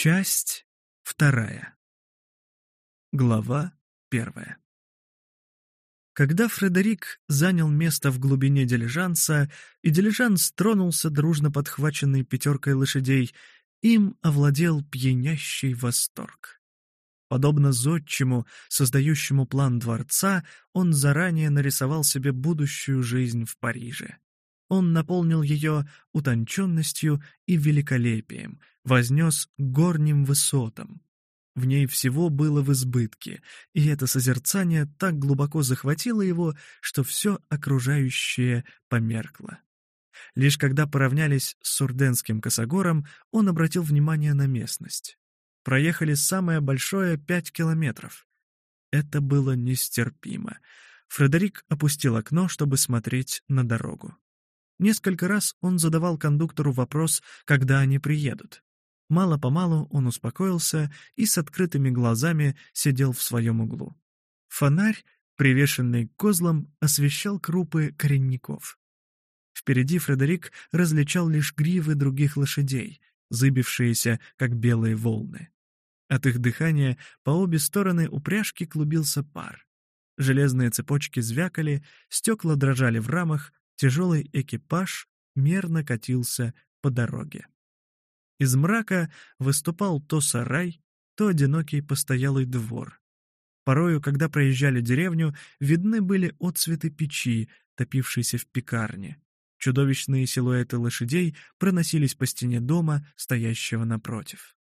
Часть вторая. Глава первая. Когда Фредерик занял место в глубине дилижанса, и дилижанс тронулся, дружно подхваченной пятеркой лошадей, им овладел пьянящий восторг. Подобно зодчему, создающему план дворца, он заранее нарисовал себе будущую жизнь в Париже он наполнил ее утонченностью и великолепием, вознес горним высотам. В ней всего было в избытке, и это созерцание так глубоко захватило его, что все окружающее померкло. Лишь когда поравнялись с Сурденским косогором, он обратил внимание на местность. Проехали самое большое — пять километров. Это было нестерпимо. Фредерик опустил окно, чтобы смотреть на дорогу. Несколько раз он задавал кондуктору вопрос, когда они приедут. Мало-помалу он успокоился и с открытыми глазами сидел в своем углу. Фонарь, привешенный к козлам, освещал крупы коренников. Впереди Фредерик различал лишь гривы других лошадей, зыбившиеся, как белые волны. От их дыхания по обе стороны упряжки клубился пар. Железные цепочки звякали, стекла дрожали в рамах, тяжелый экипаж мерно катился по дороге. Из мрака выступал то сарай, то одинокий постоялый двор. Порою, когда проезжали деревню, видны были отцветы печи, топившиеся в пекарне. Чудовищные силуэты лошадей проносились по стене дома, стоящего напротив.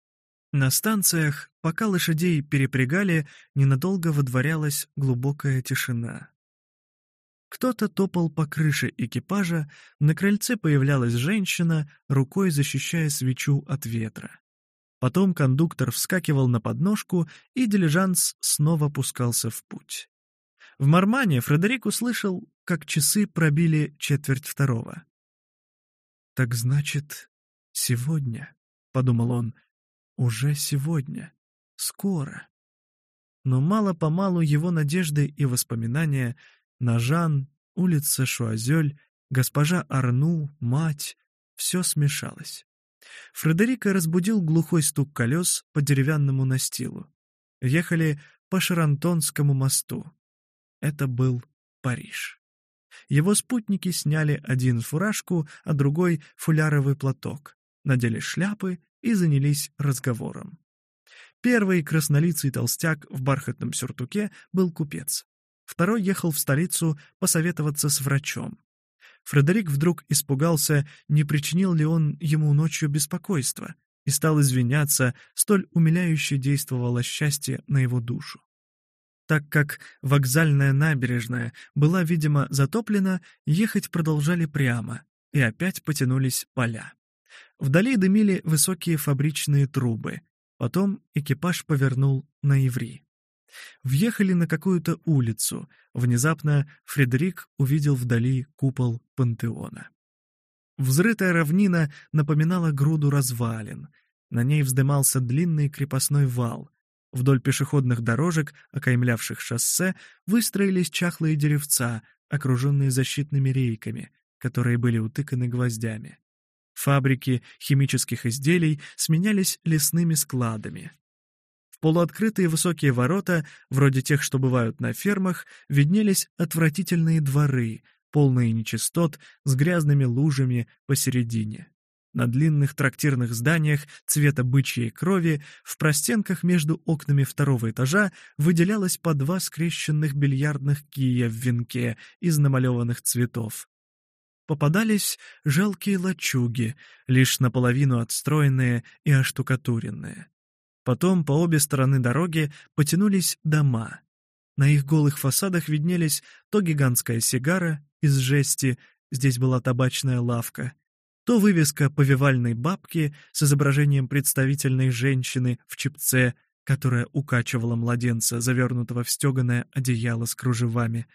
На станциях, пока лошадей перепрягали, ненадолго водворялась глубокая тишина. Кто-то топал по крыше экипажа, на крыльце появлялась женщина, рукой защищая свечу от ветра. Потом кондуктор вскакивал на подножку, и дилижанс снова пускался в путь. В Мармане Фредерик услышал, как часы пробили четверть второго. «Так значит, сегодня», — подумал он, — «уже сегодня, скоро». Но мало-помалу его надежды и воспоминания — на улица Шуазель, госпожа Арну, мать — все смешалось. Фредерика разбудил глухой стук колес по деревянному настилу. Ехали по Шарантонскому мосту. Это был Париж. Его спутники сняли один фуражку, а другой — фуляровый платок, надели шляпы и занялись разговором. Первый краснолицый толстяк в бархатном сюртуке был купец. Второй ехал в столицу посоветоваться с врачом. Фредерик вдруг испугался, не причинил ли он ему ночью беспокойства, и стал извиняться, столь умиляюще действовало счастье на его душу. Так как вокзальная набережная была, видимо, затоплена, ехать продолжали прямо, и опять потянулись поля. Вдали дымили высокие фабричные трубы. Потом экипаж повернул на Иври въехали на какую-то улицу. Внезапно Фредерик увидел вдали купол пантеона. Взрытая равнина напоминала груду развалин. На ней вздымался длинный крепостной вал. Вдоль пешеходных дорожек, окаймлявших шоссе, выстроились чахлые деревца, окруженные защитными рейками, которые были утыканы гвоздями. Фабрики химических изделий сменялись лесными складами, полуоткрытые высокие ворота, вроде тех, что бывают на фермах, виднелись отвратительные дворы, полные нечистот, с грязными лужами посередине. На длинных трактирных зданиях цвета бычьей крови в простенках между окнами второго этажа выделялось по два скрещенных бильярдных кия в венке из намалеванных цветов. Попадались жалкие лачуги, лишь наполовину отстроенные и оштукатуренные. Потом по обе стороны дороги потянулись дома. На их голых фасадах виднелись то гигантская сигара из жести, здесь была табачная лавка, то вывеска повивальной бабки с изображением представительной женщины в чипце, которая укачивала младенца, завернутого в стеганое одеяло с кружевами.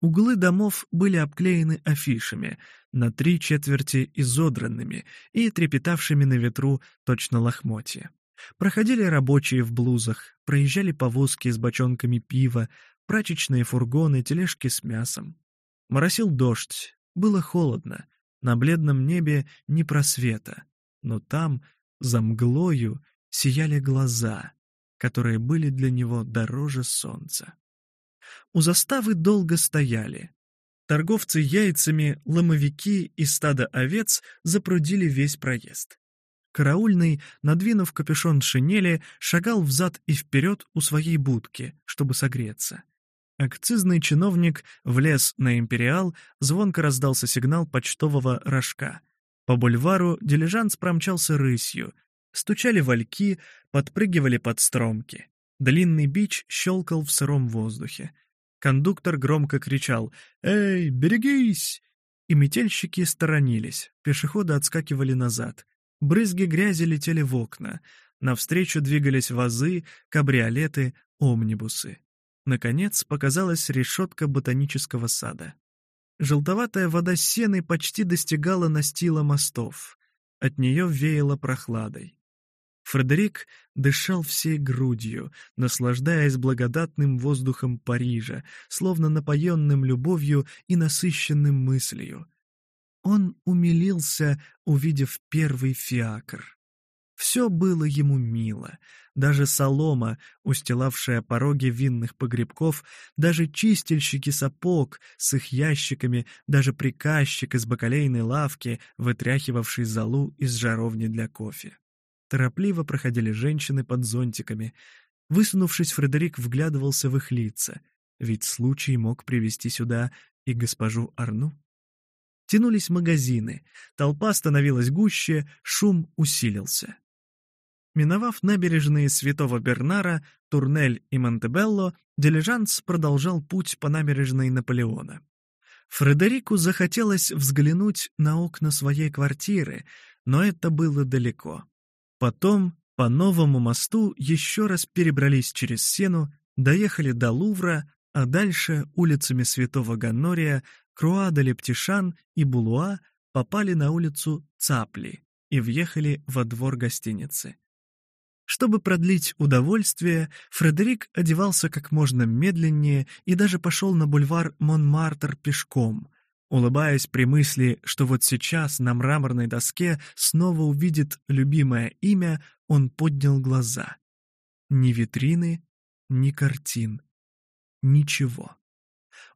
Углы домов были обклеены афишами, на три четверти изодранными и трепетавшими на ветру точно лохмотья. Проходили рабочие в блузах, проезжали повозки с бочонками пива, прачечные фургоны, тележки с мясом. Моросил дождь, было холодно, на бледном небе не просвета, но там, за мглою, сияли глаза, которые были для него дороже солнца. У заставы долго стояли. Торговцы яйцами, ломовики и стадо овец запрудили весь проезд караульный, надвинув капюшон шинели, шагал взад и вперед у своей будки, чтобы согреться. Акцизный чиновник влез на «Империал», звонко раздался сигнал почтового рожка. По бульвару дилижанс промчался рысью. Стучали вальки, подпрыгивали под стромки. Длинный бич щелкал в сыром воздухе. Кондуктор громко кричал «Эй, берегись!» И метельщики сторонились, пешеходы отскакивали назад. Брызги грязи летели в окна. Навстречу двигались вазы, кабриолеты, омнибусы. Наконец показалась решетка ботанического сада. Желтоватая вода сены почти достигала настила мостов. От нее веяло прохладой. Фредерик дышал всей грудью, наслаждаясь благодатным воздухом Парижа, словно напоенным любовью и насыщенным мыслью — он умилился, увидев первый фиакр. Все было ему мило. Даже солома, устилавшая пороги винных погребков, даже чистильщики сапог с их ящиками, даже приказчик из бакалейной лавки, вытряхивавший залу из жаровни для кофе. Торопливо проходили женщины под зонтиками. Высунувшись, Фредерик вглядывался в их лица, ведь случай мог привести сюда и госпожу Арну тянулись магазины, толпа становилась гуще, шум усилился. Миновав набережные Святого Бернара, Турнель и Монтебелло, дилижанс продолжал путь по набережной Наполеона. Фредерику захотелось взглянуть на окна своей квартиры, но это было далеко. Потом по новому мосту еще раз перебрались через Сену, доехали до Лувра, а дальше улицами Святого Ганнория. Круада Лептишан и Булуа попали на улицу Цапли и въехали во двор гостиницы. Чтобы продлить удовольствие, Фредерик одевался как можно медленнее и даже пошел на бульвар Монмартр пешком, улыбаясь при мысли, что вот сейчас на мраморной доске снова увидит любимое имя, он поднял глаза. Ни витрины, ни картин, ничего.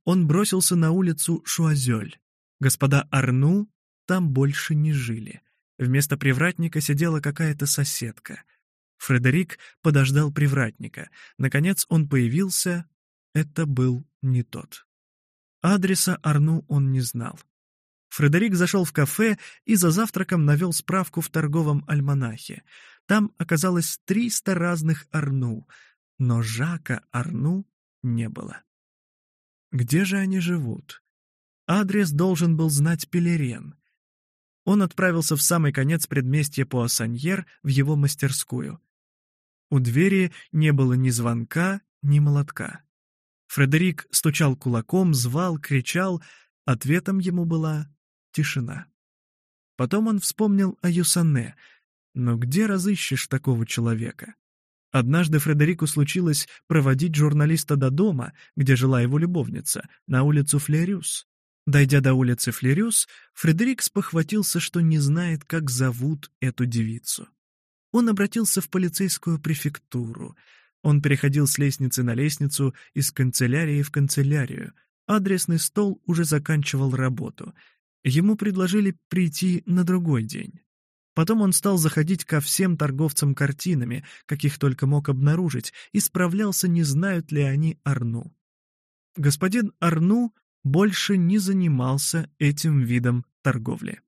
Он бросился на улицу Шуазель. Господа Арну там больше не жили. Вместо привратника сидела какая-то соседка. Фредерик подождал привратника. Наконец он появился. Это был не тот. Адреса Арну он не знал. Фредерик зашел в кафе и за завтраком навел справку в торговом альманахе. Там оказалось 300 разных Арну, но Жака Арну не было. Где же они живут? Адрес должен был знать Пелерен. Он отправился в самый конец предместья Пуассаньер в его мастерскую. У двери не было ни звонка, ни молотка. Фредерик стучал кулаком, звал, кричал. Ответом ему была тишина. Потом он вспомнил о Юсане. Но где разыщешь такого человека? Однажды Фредерику случилось проводить журналиста до дома, где жила его любовница, на улицу Флериус. Дойдя до улицы Флериус, Фредерик спохватился, что не знает, как зовут эту девицу. Он обратился в полицейскую префектуру. Он переходил с лестницы на лестницу, из канцелярии в канцелярию. Адресный стол уже заканчивал работу. Ему предложили прийти на другой день. Потом он стал заходить ко всем торговцам картинами, каких только мог обнаружить, и справлялся, не знают ли они Арну. Господин Арну больше не занимался этим видом торговли.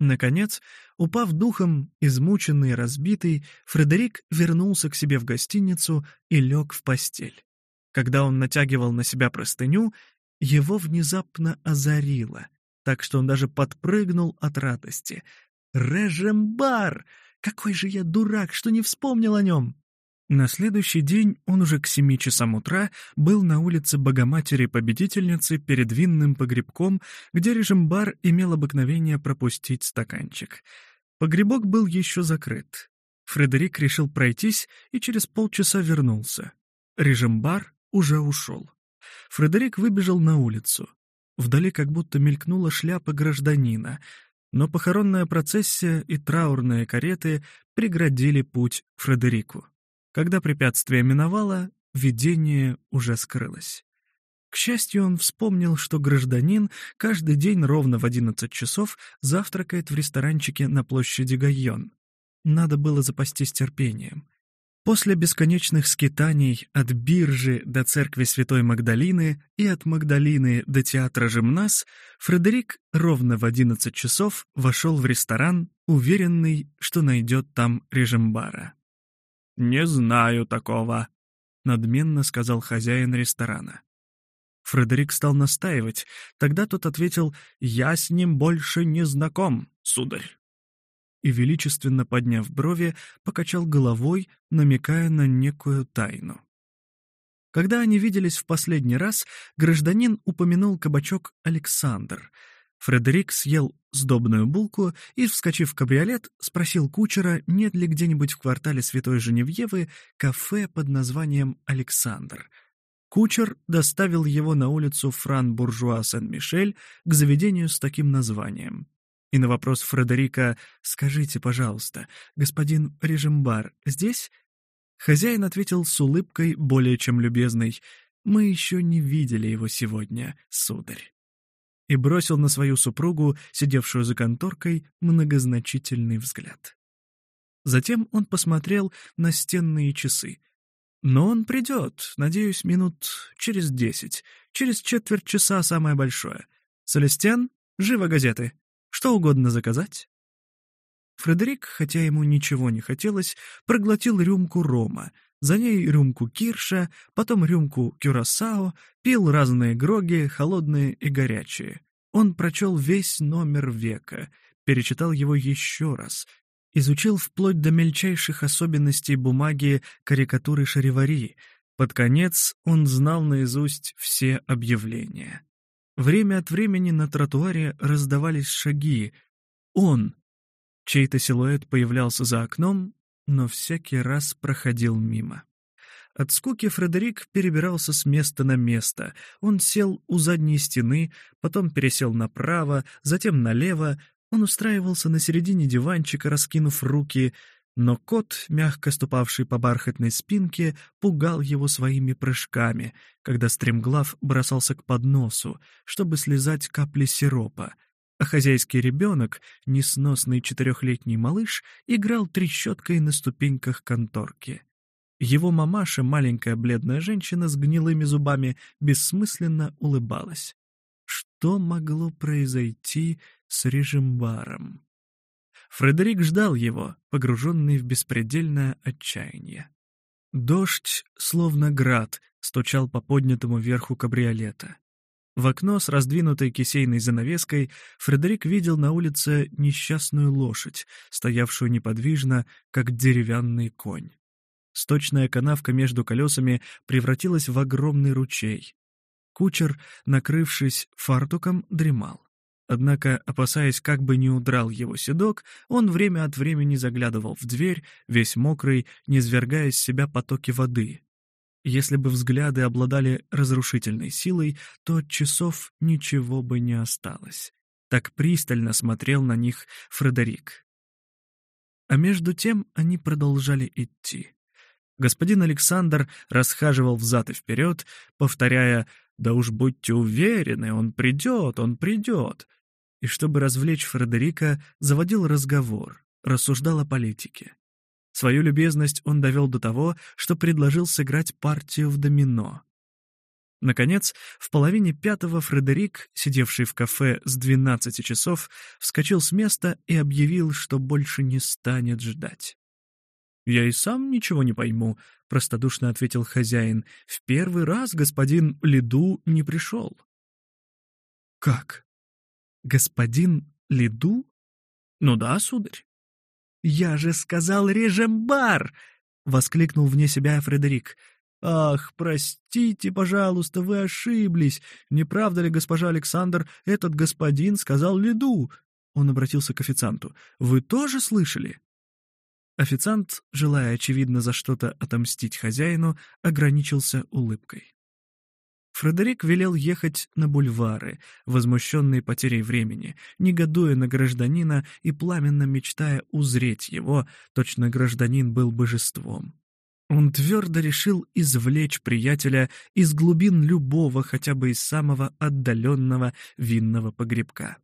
Наконец, упав духом, измученный и разбитый, Фредерик вернулся к себе в гостиницу и лег в постель. Когда он натягивал на себя простыню, его внезапно озарило, так что он даже подпрыгнул от радости. Режем бар! Какой же я дурак, что не вспомнил о нем!» На следующий день он уже к семи часам утра был на улице Богоматери-победительницы перед винным погребком, где режим-бар имел обыкновение пропустить стаканчик. Погребок был еще закрыт. Фредерик решил пройтись и через полчаса вернулся. Режим-бар уже ушел. Фредерик выбежал на улицу. Вдали как будто мелькнула шляпа гражданина но похоронная процессия и траурные кареты преградили путь Фредерику. Когда препятствие миновало, видение уже скрылось. К счастью, он вспомнил, что гражданин каждый день ровно в 11 часов завтракает в ресторанчике на площади Гайон. Надо было запастись терпением. После бесконечных скитаний от биржи до церкви Святой Магдалины и от Магдалины до театра Жимнас, Фредерик ровно в 11 часов вошел в ресторан, уверенный, что найдет там режим бара. «Не знаю такого», — надменно сказал хозяин ресторана. Фредерик стал настаивать, тогда тот ответил «Я с ним больше не знаком, сударь» и, величественно подняв брови, покачал головой, намекая на некую тайну. Когда они виделись в последний раз, гражданин упомянул кабачок «Александр», Фредерик съел сдобную булку и, вскочив в кабриолет, спросил кучера, нет ли где-нибудь в квартале Святой Женевьевы кафе под названием «Александр». Кучер доставил его на улицу Фран-Буржуа-Сен-Мишель к заведению с таким названием. И на вопрос Фредерика «Скажите, пожалуйста, господин Режимбар здесь?» Хозяин ответил с улыбкой более чем любезной «Мы еще не видели его сегодня, сударь» и бросил на свою супругу, сидевшую за конторкой, многозначительный взгляд. Затем он посмотрел на стенные часы. «Но он придет, надеюсь, минут через десять, через четверть часа самое большое. Солестян, живо газеты!» Что угодно заказать?» Фредерик, хотя ему ничего не хотелось, проглотил рюмку рома, за ней рюмку кирша, потом рюмку кюрасао, пил разные гроги, холодные и горячие. Он прочел весь номер века, перечитал его еще раз, изучил вплоть до мельчайших особенностей бумаги карикатуры Шаривари. Под конец он знал наизусть все объявления. Время от времени на тротуаре раздавались шаги. Он, чей-то силуэт появлялся за окном, но всякий раз проходил мимо. От скуки Фредерик перебирался с места на место. Он сел у задней стены, потом пересел направо, затем налево. Он устраивался на середине диванчика, раскинув руки — но кот, мягко ступавший по бархатной спинке, пугал его своими прыжками, когда стремглав бросался к подносу, чтобы слезать капли сиропа, а хозяйский ребенок, несносный четырехлетний малыш, играл трещоткой на ступеньках конторки. Его мамаша, маленькая бледная женщина с гнилыми зубами, бессмысленно улыбалась. Что могло произойти с режимбаром? Фредерик ждал его, погруженный в беспредельное отчаяние. Дождь, словно град, стучал по поднятому верху кабриолета. В окно с раздвинутой кисейной занавеской Фредерик видел на улице несчастную лошадь, стоявшую неподвижно, как деревянный конь. Сточная канавка между колесами превратилась в огромный ручей. Кучер, накрывшись фартуком, дремал. Однако, опасаясь, как бы не удрал его седок, он время от времени заглядывал в дверь, весь мокрый, не низвергая из себя потоки воды. Если бы взгляды обладали разрушительной силой, то от часов ничего бы не осталось. Так пристально смотрел на них Фредерик. А между тем они продолжали идти. Господин Александр расхаживал взад и вперед, повторяя да уж будьте уверены, он придет, он придет. И чтобы развлечь Фредерика, заводил разговор, рассуждал о политике. Свою любезность он довел до того, что предложил сыграть партию в домино. Наконец, в половине пятого Фредерик, сидевший в кафе с 12 часов, вскочил с места и объявил, что больше не станет ждать. «Я и сам ничего не пойму», — простодушно ответил хозяин. «В первый раз господин Лиду не пришел». «Как? Господин Лиду?» «Ну да, сударь». «Я же сказал, режем бар!» — воскликнул вне себя Фредерик. «Ах, простите, пожалуйста, вы ошиблись. Не правда ли, госпожа Александр, этот господин сказал Лиду?» Он обратился к официанту. «Вы тоже слышали?» Официант, желая, очевидно, за что-то отомстить хозяину, ограничился улыбкой. Фредерик велел ехать на бульвары, возмущенный потерей времени, негодуя на гражданина и пламенно мечтая узреть его, точно гражданин был божеством. Он твердо решил извлечь приятеля из глубин любого, хотя бы из самого отдаленного винного погребка.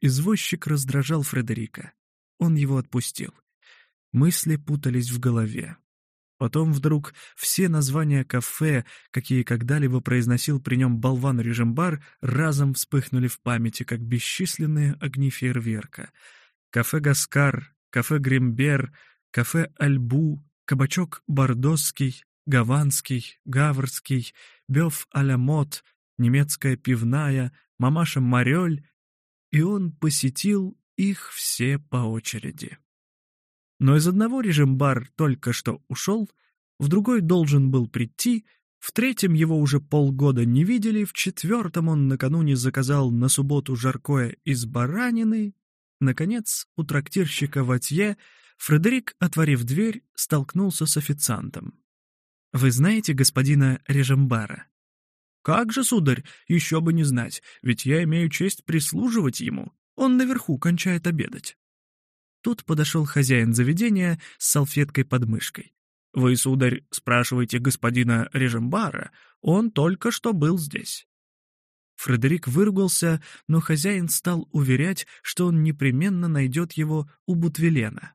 Извозчик раздражал Фредерика. Он его отпустил — Мысли путались в голове. Потом вдруг все названия кафе, какие когда-либо произносил при нем болван Режимбар, разом вспыхнули в памяти, как бесчисленные огни фейерверка. Кафе «Гаскар», кафе «Гримбер», кафе «Альбу», кабачок «Бордосский», «Гаванский», «Гаврский», «Бёв а-ля мод», «Немецкая пивная», «Мамаша Морёль», и он посетил их все по очереди. Но из одного режим бар только что ушел, в другой должен был прийти, в третьем его уже полгода не видели, в четвертом он накануне заказал на субботу жаркое из баранины. Наконец, у трактирщика Ватье Фредерик, отворив дверь, столкнулся с официантом. «Вы знаете господина Режимбара?» «Как же, сударь, еще бы не знать, ведь я имею честь прислуживать ему. Он наверху кончает обедать». Тут подошел хозяин заведения с салфеткой под мышкой. «Вы, сударь, спрашиваете господина Режимбара, он только что был здесь». Фредерик выругался, но хозяин стал уверять, что он непременно найдет его у Бутвелена.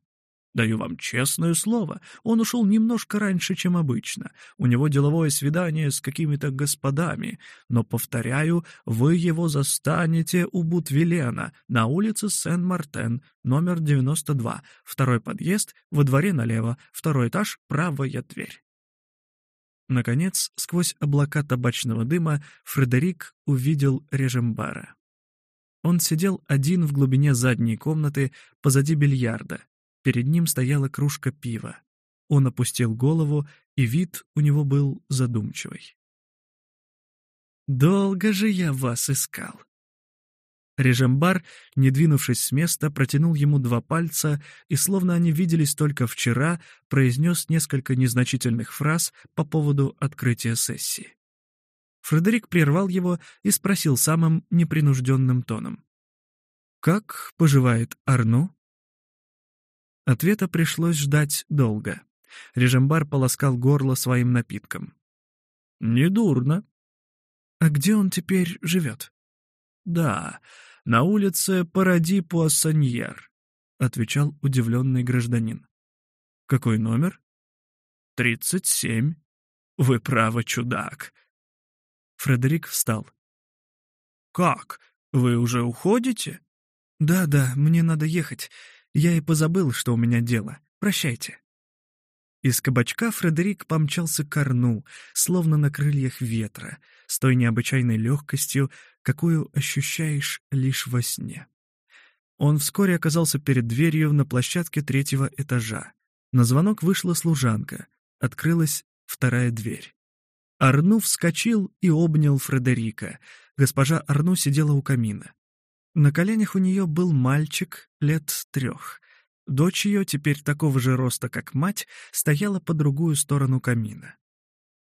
Даю вам честное слово, он ушел немножко раньше, чем обычно. У него деловое свидание с какими-то господами, но, повторяю, вы его застанете у Бутвилена на улице Сен-Мартен, номер 92, второй подъезд, во дворе налево, второй этаж, правая дверь. Наконец, сквозь облака табачного дыма Фредерик увидел режимбара. Он сидел один в глубине задней комнаты позади бильярда, Перед ним стояла кружка пива. Он опустил голову, и вид у него был задумчивый. «Долго же я вас искал!» Режамбар, не двинувшись с места, протянул ему два пальца и, словно они виделись только вчера, произнес несколько незначительных фраз по поводу открытия сессии. Фредерик прервал его и спросил самым непринужденным тоном. «Как поживает Арну?" Ответа пришлось ждать долго. Режимбар полоскал горло своим напитком. «Недурно». «А где он теперь живет?» «Да, на улице Паради Пуассаньер», — отвечал удивленный гражданин. «Какой номер?» «Тридцать семь. Вы правы, чудак». Фредерик встал. «Как? Вы уже уходите?» «Да-да, мне надо ехать. Я и позабыл, что у меня дело. Прощайте». Из кабачка Фредерик помчался к корну, словно на крыльях ветра, с той необычайной легкостью, какую ощущаешь лишь во сне. Он вскоре оказался перед дверью на площадке третьего этажа. На звонок вышла служанка. Открылась вторая дверь. Арну вскочил и обнял Фредерика. Госпожа Арну сидела у камина. На коленях у нее был мальчик лет трех. Дочь ее, теперь такого же роста, как мать, стояла по другую сторону камина.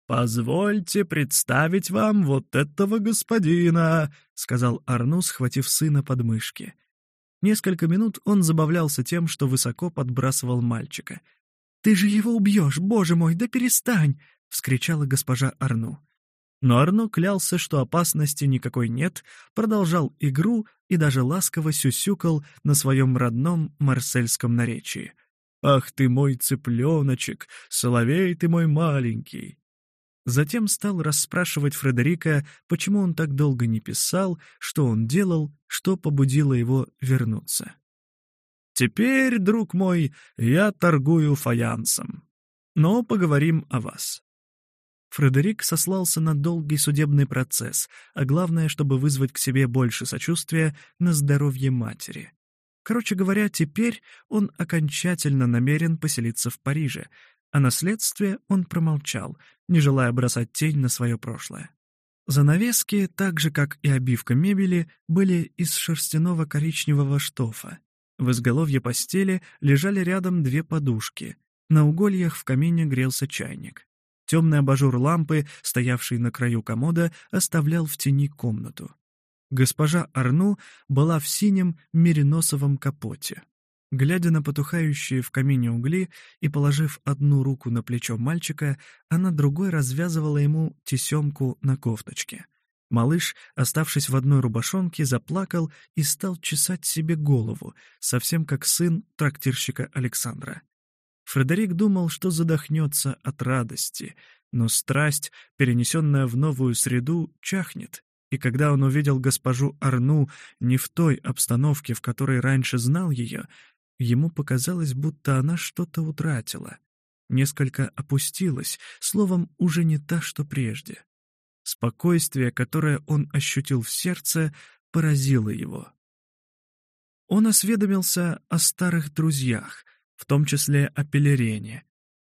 «Позвольте представить вам вот этого господина», — сказал Арну, схватив сына под мышки. Несколько минут он забавлялся тем, что высоко подбрасывал мальчика. «Ты же его убьешь, боже мой, да перестань!» — вскричала госпожа Арну. Но Арно клялся, что опасности никакой нет, продолжал игру и даже ласково сюсюкал на своем родном марсельском наречии. «Ах ты мой цыпленочек! Соловей ты мой маленький!» Затем стал расспрашивать Фредерика, почему он так долго не писал, что он делал, что побудило его вернуться. «Теперь, друг мой, я торгую фаянсом. Но поговорим о вас. Фредерик сослался на долгий судебный процесс, а главное, чтобы вызвать к себе больше сочувствия на здоровье матери. Короче говоря, теперь он окончательно намерен поселиться в Париже, а наследствие он промолчал, не желая бросать тень на свое прошлое. Занавески, так же как и обивка мебели, были из шерстяного коричневого штофа. В изголовье постели лежали рядом две подушки. На угольях в камине грелся чайник. Темный абажур лампы, стоявший на краю комода, оставлял в тени комнату. Госпожа Арну была в синем мериносовом капоте. Глядя на потухающие в камине угли и положив одну руку на плечо мальчика, она другой развязывала ему тесемку на кофточке. Малыш, оставшись в одной рубашонке, заплакал и стал чесать себе голову, совсем как сын трактирщика Александра. Фредерик думал, что задохнется от радости, но страсть, перенесенная в новую среду, чахнет, и когда он увидел госпожу Арну не в той обстановке, в которой раньше знал ее, ему показалось, будто она что-то утратила, несколько опустилась, словом, уже не та, что прежде. Спокойствие, которое он ощутил в сердце, поразило его. Он осведомился о старых друзьях, в том числе апеллерение.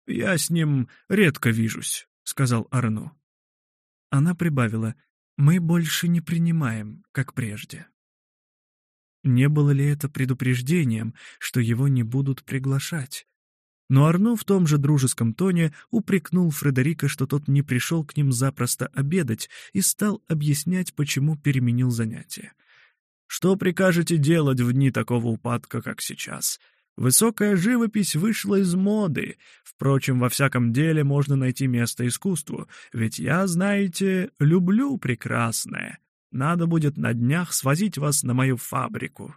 «Я с ним редко вижусь», — сказал Арно. Она прибавила, «Мы больше не принимаем, как прежде». Не было ли это предупреждением, что его не будут приглашать? Но Арно в том же дружеском тоне упрекнул Фредерика, что тот не пришел к ним запросто обедать, и стал объяснять, почему переменил занятие. «Что прикажете делать в дни такого упадка, как сейчас?» Высокая живопись вышла из моды. Впрочем, во всяком деле можно найти место искусству, ведь я, знаете, люблю прекрасное. Надо будет на днях свозить вас на мою фабрику».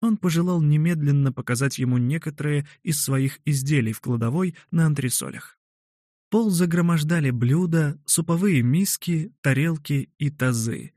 Он пожелал немедленно показать ему некоторые из своих изделий в кладовой на антресолях. Пол загромождали блюда, суповые миски, тарелки и тазы.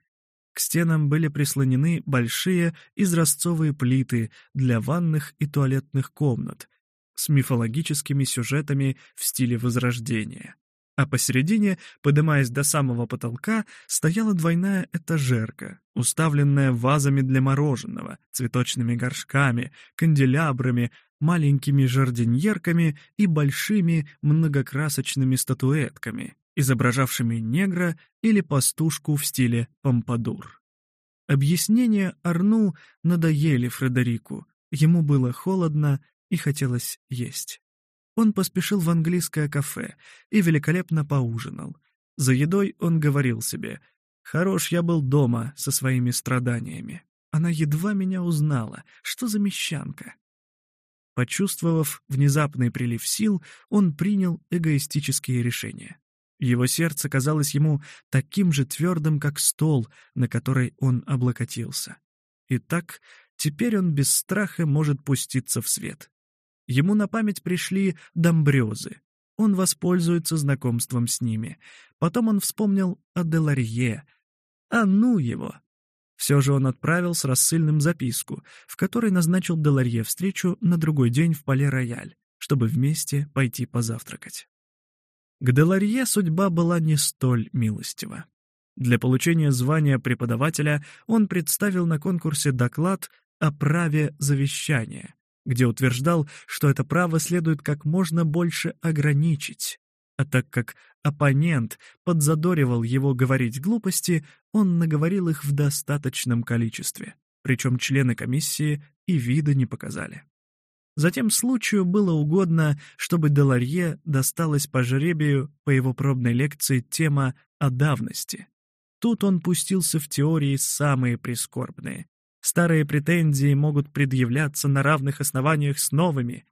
К стенам были прислонены большие изразцовые плиты для ванных и туалетных комнат с мифологическими сюжетами в стиле Возрождения. А посередине, поднимаясь до самого потолка, стояла двойная этажерка, уставленная вазами для мороженого, цветочными горшками, канделябрами, маленькими жардиньерками и большими многокрасочными статуэтками, изображавшими негра или пастушку в стиле помпадур. Объяснения Арну надоели Фредерику, ему было холодно и хотелось есть. Он поспешил в английское кафе и великолепно поужинал. За едой он говорил себе «Хорош я был дома со своими страданиями. Она едва меня узнала. Что за мещанка?» Почувствовав внезапный прилив сил, он принял эгоистические решения. Его сердце казалось ему таким же твердым, как стол, на который он облокотился. Итак, теперь он без страха может пуститься в свет. Ему на память пришли домбрёзы. Он воспользуется знакомством с ними. Потом он вспомнил о Деларье. А ну его! Все же он отправил с рассыльным записку, в которой назначил Деларье встречу на другой день в Пале Рояль, чтобы вместе пойти позавтракать. К Деларье судьба была не столь милостива. Для получения звания преподавателя он представил на конкурсе доклад о праве завещания, где утверждал, что это право следует как можно больше ограничить, а так как оппонент подзадоривал его говорить глупости, он наговорил их в достаточном количестве, причем члены комиссии и вида не показали. Затем случаю было угодно, чтобы Деларье досталась по жребию по его пробной лекции тема о давности. Тут он пустился в теории самые прискорбные. Старые претензии могут предъявляться на равных основаниях с новыми.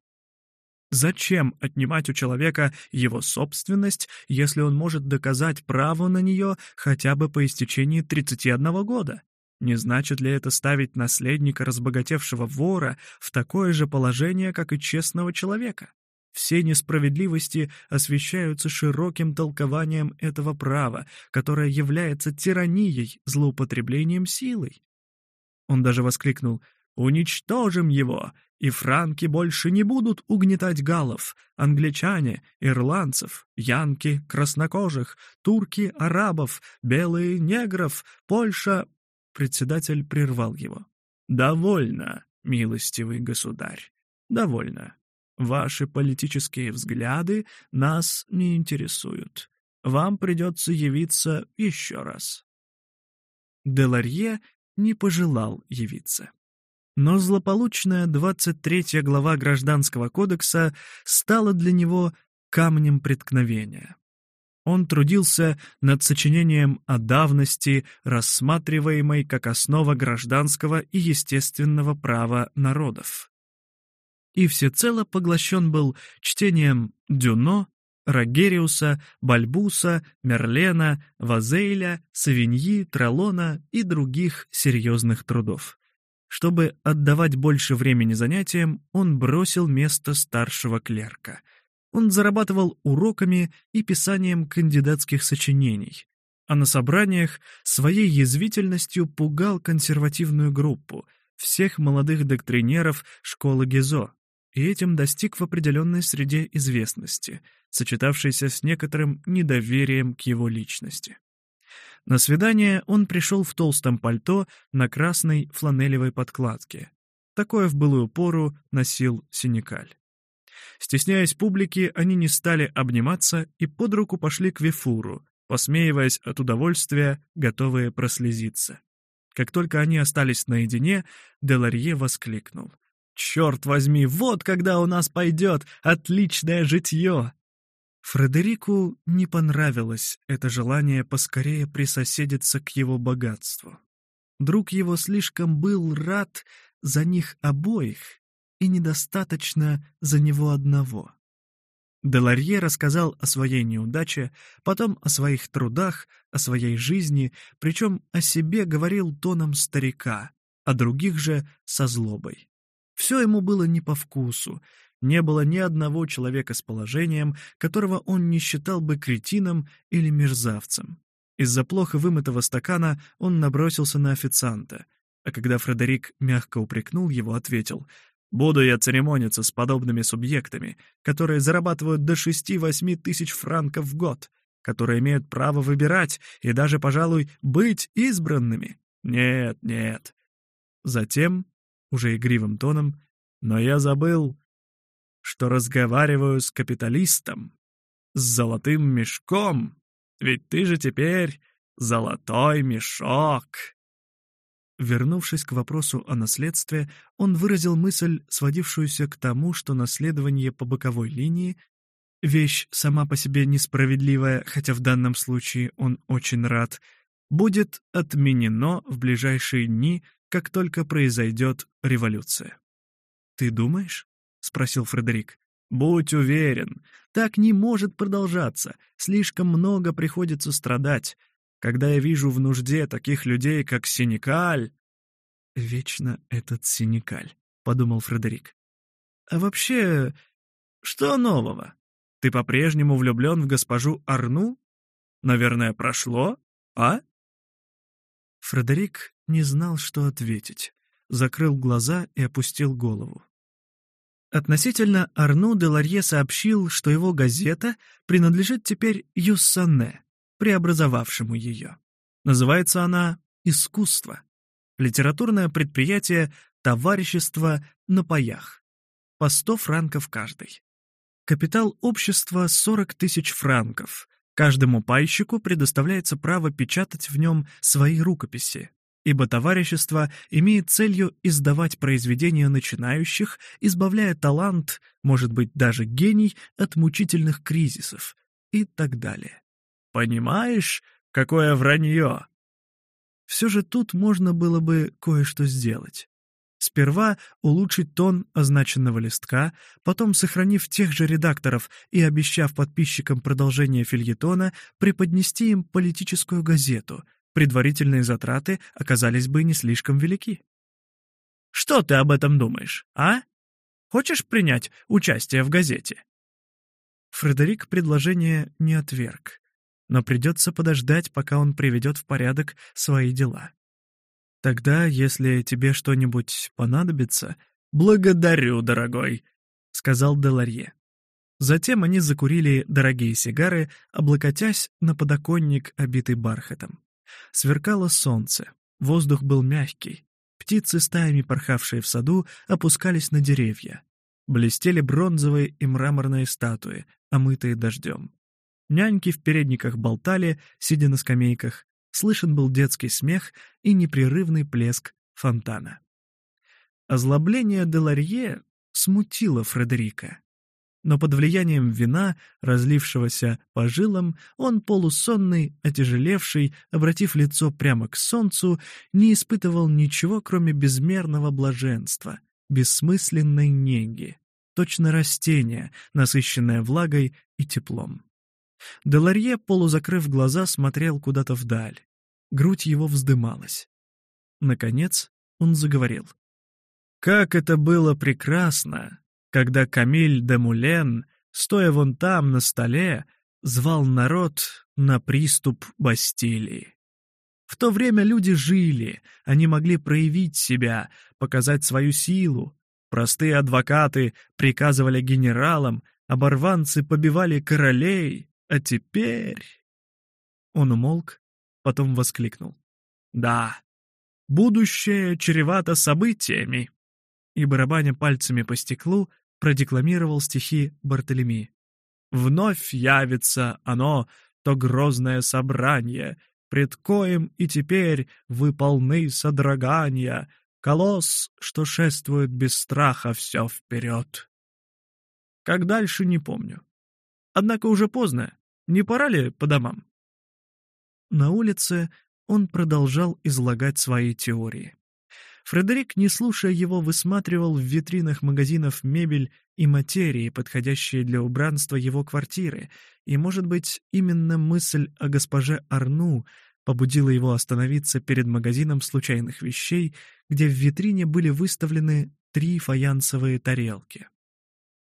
Зачем отнимать у человека его собственность, если он может доказать право на нее хотя бы по истечении 31 года? не значит ли это ставить наследника разбогатевшего вора в такое же положение, как и честного человека? Все несправедливости освещаются широким толкованием этого права, которое является тиранией, злоупотреблением силой. Он даже воскликнул «Уничтожим его, и франки больше не будут угнетать галов, англичане, ирландцев, янки, краснокожих, турки, арабов, белые, негров, Польша, Председатель прервал его. «Довольно, милостивый государь, довольно. Ваши политические взгляды нас не интересуют. Вам придется явиться еще раз». Деларье не пожелал явиться. Но злополучная 23 глава Гражданского кодекса стала для него камнем преткновения. Он трудился над сочинением о давности, рассматриваемой как основа гражданского и естественного права народов. И всецело поглощен был чтением Дюно, Рагериуса, Бальбуса, Мерлена, Вазейля, Савиньи, Тролона и других серьезных трудов. Чтобы отдавать больше времени занятиям, он бросил место старшего клерка — он зарабатывал уроками и писанием кандидатских сочинений, а на собраниях своей язвительностью пугал консервативную группу, всех молодых доктринеров школы Гизо, и этим достиг в определенной среде известности, сочетавшейся с некоторым недоверием к его личности. На свидание он пришел в толстом пальто на красной фланелевой подкладке. Такое в былую пору носил синекаль. Стесняясь публики, они не стали обниматься и под руку пошли к Вифуру, посмеиваясь от удовольствия, готовые прослезиться. Как только они остались наедине, Деларье воскликнул. «Черт возьми, вот когда у нас пойдет отличное житье!» Фредерику не понравилось это желание поскорее присоседиться к его богатству. Друг его слишком был рад за них обоих, и недостаточно за него одного. Деларье рассказал о своей неудаче, потом о своих трудах, о своей жизни, причем о себе говорил тоном старика, о других же со злобой. Все ему было не по вкусу, не было ни одного человека с положением, которого он не считал бы кретином или мерзавцем. Из-за плохо вымытого стакана он набросился на официанта, а когда Фредерик мягко упрекнул его, ответил Буду я церемониться с подобными субъектами, которые зарабатывают до 6-8 тысяч франков в год, которые имеют право выбирать и даже, пожалуй, быть избранными. Нет, нет. Затем, уже игривым тоном, но я забыл, что разговариваю с капиталистом, с золотым мешком, ведь ты же теперь золотой мешок. Вернувшись к вопросу о наследстве, он выразил мысль, сводившуюся к тому, что наследование по боковой линии — вещь сама по себе несправедливая, хотя в данном случае он очень рад — будет отменено в ближайшие дни, как только произойдет революция. «Ты думаешь?» — спросил Фредерик. «Будь уверен, так не может продолжаться, слишком много приходится страдать». Когда я вижу в нужде таких людей, как Синикаль...» «Вечно этот Синикаль», — подумал Фредерик. «А вообще, что нового? Ты по-прежнему влюблен в госпожу Арну? Наверное, прошло, а?» Фредерик не знал, что ответить, закрыл глаза и опустил голову. Относительно Арну Деларье сообщил, что его газета принадлежит теперь Юссанне, преобразовавшему ее. Называется она «Искусство». Литературное предприятие «Товарищество на паях». По 100 франков каждый. Капитал общества 40 тысяч франков. Каждому пайщику предоставляется право печатать в нем свои рукописи, ибо товарищество имеет целью издавать произведения начинающих, избавляя талант, может быть, даже гений, от мучительных кризисов и так далее. Понимаешь, какое вранье? Все же тут можно было бы кое-что сделать. Сперва улучшить тон означенного листка, потом, сохранив тех же редакторов и обещав подписчикам продолжение фильетона, преподнести им политическую газету. Предварительные затраты оказались бы не слишком велики. Что ты об этом думаешь, а? Хочешь принять участие в газете? Фредерик предложение не отверг но придется подождать, пока он приведет в порядок свои дела. Тогда, если тебе что-нибудь понадобится... «Благодарю, дорогой», — сказал Деларье. Затем они закурили дорогие сигары, облокотясь на подоконник, обитый бархатом. Сверкало солнце, воздух был мягкий, птицы, стаями порхавшие в саду, опускались на деревья. Блестели бронзовые и мраморные статуи, омытые дождем. Няньки в передниках болтали, сидя на скамейках. Слышен был детский смех и непрерывный плеск фонтана. Озлобление Деларье смутило Фредерика. Но под влиянием вина, разлившегося по жилам, он полусонный, отяжелевший, обратив лицо прямо к солнцу, не испытывал ничего, кроме безмерного блаженства, бессмысленной неги, точно растение, насыщенное влагой и теплом. Деларье, полузакрыв глаза, смотрел куда-то вдаль. Грудь его вздымалась. Наконец он заговорил. «Как это было прекрасно, когда Камиль де Мулен, стоя вон там на столе, звал народ на приступ Бастилии. В то время люди жили, они могли проявить себя, показать свою силу. Простые адвокаты приказывали генералам, оборванцы побивали королей, а теперь...» Он умолк, потом воскликнул. «Да, будущее чревато событиями!» И, барабаня пальцами по стеклу, продекламировал стихи Бартолеми. «Вновь явится оно, то грозное собрание, пред коим и теперь вы полны содрогания, колосс, что шествует без страха все вперед!» Как дальше, не помню. Однако уже поздно, не пора ли по домам?» На улице он продолжал излагать свои теории. Фредерик, не слушая его, высматривал в витринах магазинов мебель и материи, подходящие для убранства его квартиры, и, может быть, именно мысль о госпоже Арну побудила его остановиться перед магазином случайных вещей, где в витрине были выставлены три фаянсовые тарелки.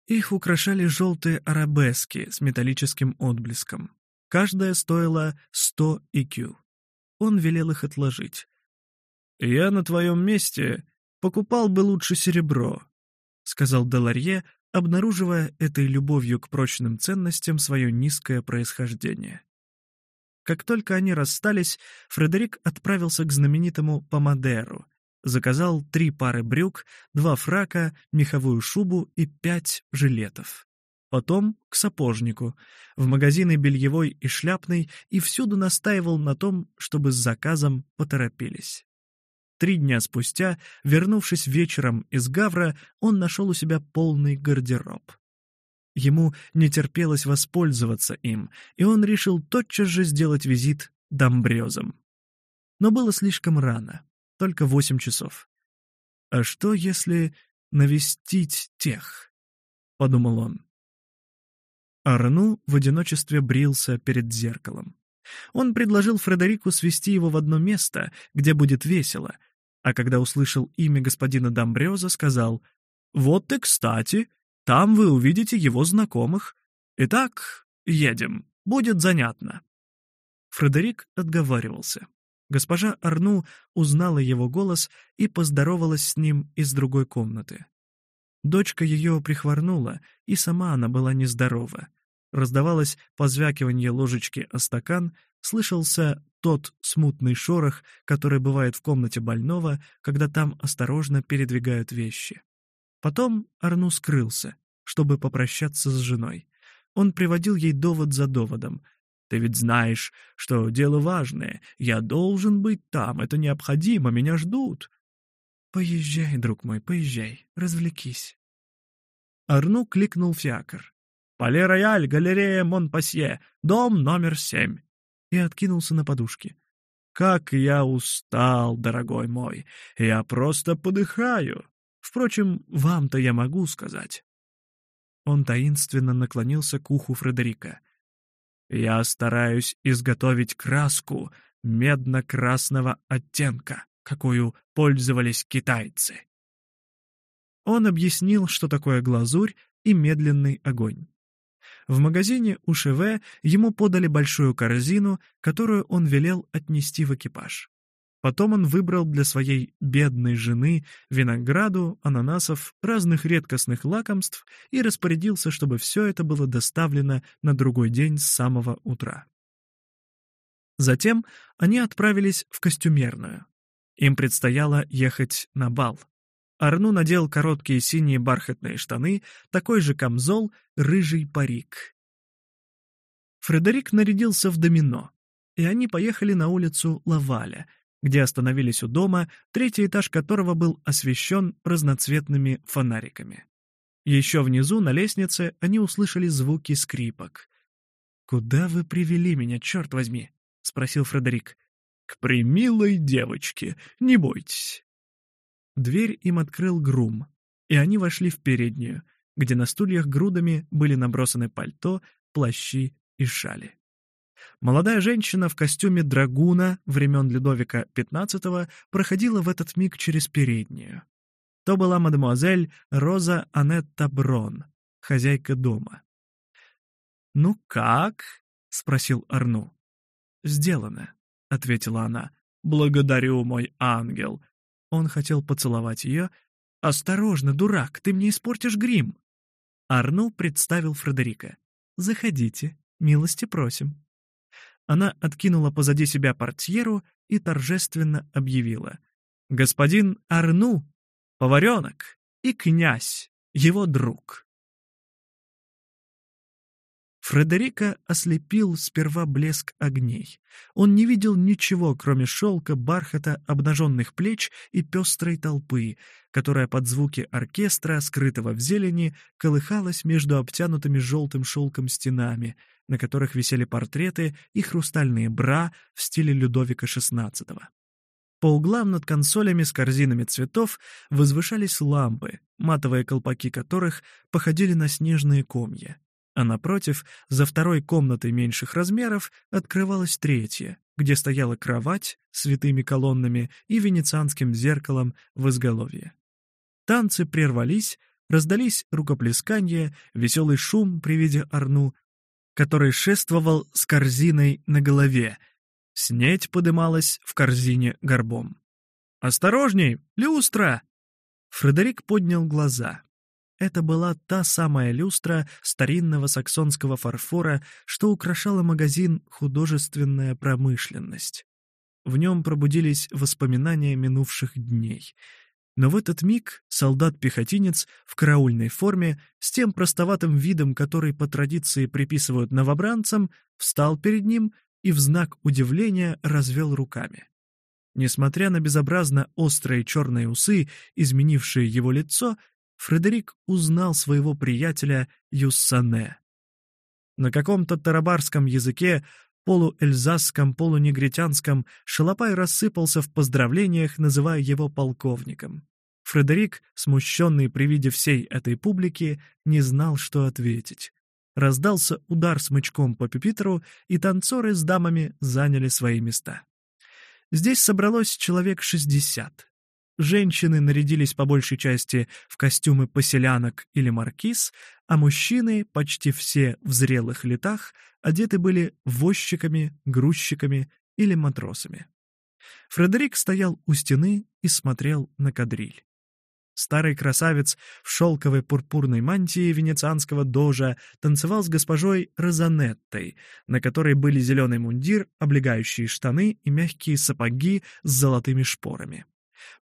Их украшали желтые арабески с металлическим отблеском. Каждая стоила 100 икю. Он велел их отложить. «Я на твоем месте покупал бы лучше серебро», — сказал Деларье, обнаруживая этой любовью к прочным ценностям свое низкое происхождение. Как только они расстались, Фредерик отправился к знаменитому Помадеру, заказал три пары брюк, два фрака, меховую шубу и пять жилетов. Потом к сапожнику, в магазины бельевой и шляпной и всюду настаивал на том, чтобы с заказом поторопились. Три дня спустя, вернувшись вечером из Гавра, он нашел у себя полный гардероб. Ему не терпелось воспользоваться им, и он решил тотчас же сделать визит домбрёзам. Но было слишком рано только восемь часов. А что, если навестить тех? Подумал он. Арну в одиночестве брился перед зеркалом. Он предложил Фредерику свести его в одно место, где будет весело, а когда услышал имя господина Домбрёза, сказал «Вот ты, кстати, там вы увидите его знакомых. Итак, едем, будет занятно». Фредерик отговаривался. Госпожа Арну узнала его голос и поздоровалась с ним из другой комнаты. Дочка ее прихворнула, и сама она была нездорова. Раздавалось позвякивание ложечки о стакан, слышался тот смутный шорох, который бывает в комнате больного, когда там осторожно передвигают вещи. Потом Арну скрылся, чтобы попрощаться с женой. Он приводил ей довод за доводом — ты ведь знаешь, что дело важное. Я должен быть там, это необходимо, меня ждут. Поезжай, друг мой, поезжай, развлекись. Арну кликнул в якорь. «Пале Рояль, галерея Монпасье, дом номер семь!» И откинулся на подушке. «Как я устал, дорогой мой! Я просто подыхаю! Впрочем, вам-то я могу сказать!» Он таинственно наклонился к уху Фредерика. Я стараюсь изготовить краску медно-красного оттенка, какую пользовались китайцы. Он объяснил, что такое глазурь и медленный огонь. В магазине у ШВ ему подали большую корзину, которую он велел отнести в экипаж. Потом он выбрал для своей бедной жены винограду, ананасов, разных редкостных лакомств и распорядился, чтобы все это было доставлено на другой день с самого утра. Затем они отправились в костюмерную. Им предстояло ехать на бал. Арну надел короткие синие бархатные штаны, такой же камзол, рыжий парик. Фредерик нарядился в домино, и они поехали на улицу Лаваля — где остановились у дома, третий этаж которого был освещен разноцветными фонариками. Еще внизу, на лестнице, они услышали звуки скрипок. «Куда вы привели меня, черт возьми?» — спросил Фредерик. «К примилой девочке, не бойтесь». Дверь им открыл грум, и они вошли в переднюю, где на стульях грудами были набросаны пальто, плащи и шали. Молодая женщина в костюме драгуна времен Людовика XV проходила в этот миг через переднюю. То была мадемуазель Роза Анетта Брон, хозяйка дома. «Ну как?» — спросил Арну. «Сделано», — ответила она. «Благодарю, мой ангел». Он хотел поцеловать ее. «Осторожно, дурак, ты мне испортишь грим!» Арну представил Фредерика. «Заходите, милости просим» она откинула позади себя портьеру и торжественно объявила. «Господин Арну, поваренок и князь, его друг». Фредерика ослепил сперва блеск огней. Он не видел ничего, кроме шелка, бархата, обнаженных плеч и пестрой толпы, которая под звуки оркестра, скрытого в зелени, колыхалась между обтянутыми желтым шелком стенами, на которых висели портреты и хрустальные бра в стиле Людовика XVI. По углам над консолями с корзинами цветов возвышались лампы, матовые колпаки которых походили на снежные комья. А напротив, за второй комнатой меньших размеров, открывалась третья, где стояла кровать с святыми колоннами и венецианским зеркалом в изголовье. Танцы прервались, раздались рукоплескания, веселый шум при виде Арну, который шествовал с корзиной на голове. Снеть подымалась в корзине горбом. «Осторожней! Люстра!» Фредерик поднял глаза. Это была та самая люстра старинного саксонского фарфора, что украшала магазин «Художественная промышленность». В нем пробудились воспоминания минувших дней — но в этот миг солдат-пехотинец в караульной форме с тем простоватым видом, который по традиции приписывают новобранцам, встал перед ним и в знак удивления развел руками. Несмотря на безобразно острые черные усы, изменившие его лицо, Фредерик узнал своего приятеля Юссане. На каком-то тарабарском языке полу эльзасском, полу Шалопай рассыпался в поздравлениях, называя его полковником. Фредерик, смущенный при виде всей этой публики, не знал, что ответить. Раздался удар смычком по пюпитру, и танцоры с дамами заняли свои места. Здесь собралось человек шестьдесят. Женщины нарядились по большей части в костюмы поселянок или маркиз, а мужчины, почти все в зрелых летах, одеты были возчиками, грузчиками или матросами. Фредерик стоял у стены и смотрел на кадриль. Старый красавец в шелковой пурпурной мантии венецианского дожа танцевал с госпожой Розанеттой, на которой были зеленый мундир, облегающие штаны и мягкие сапоги с золотыми шпорами.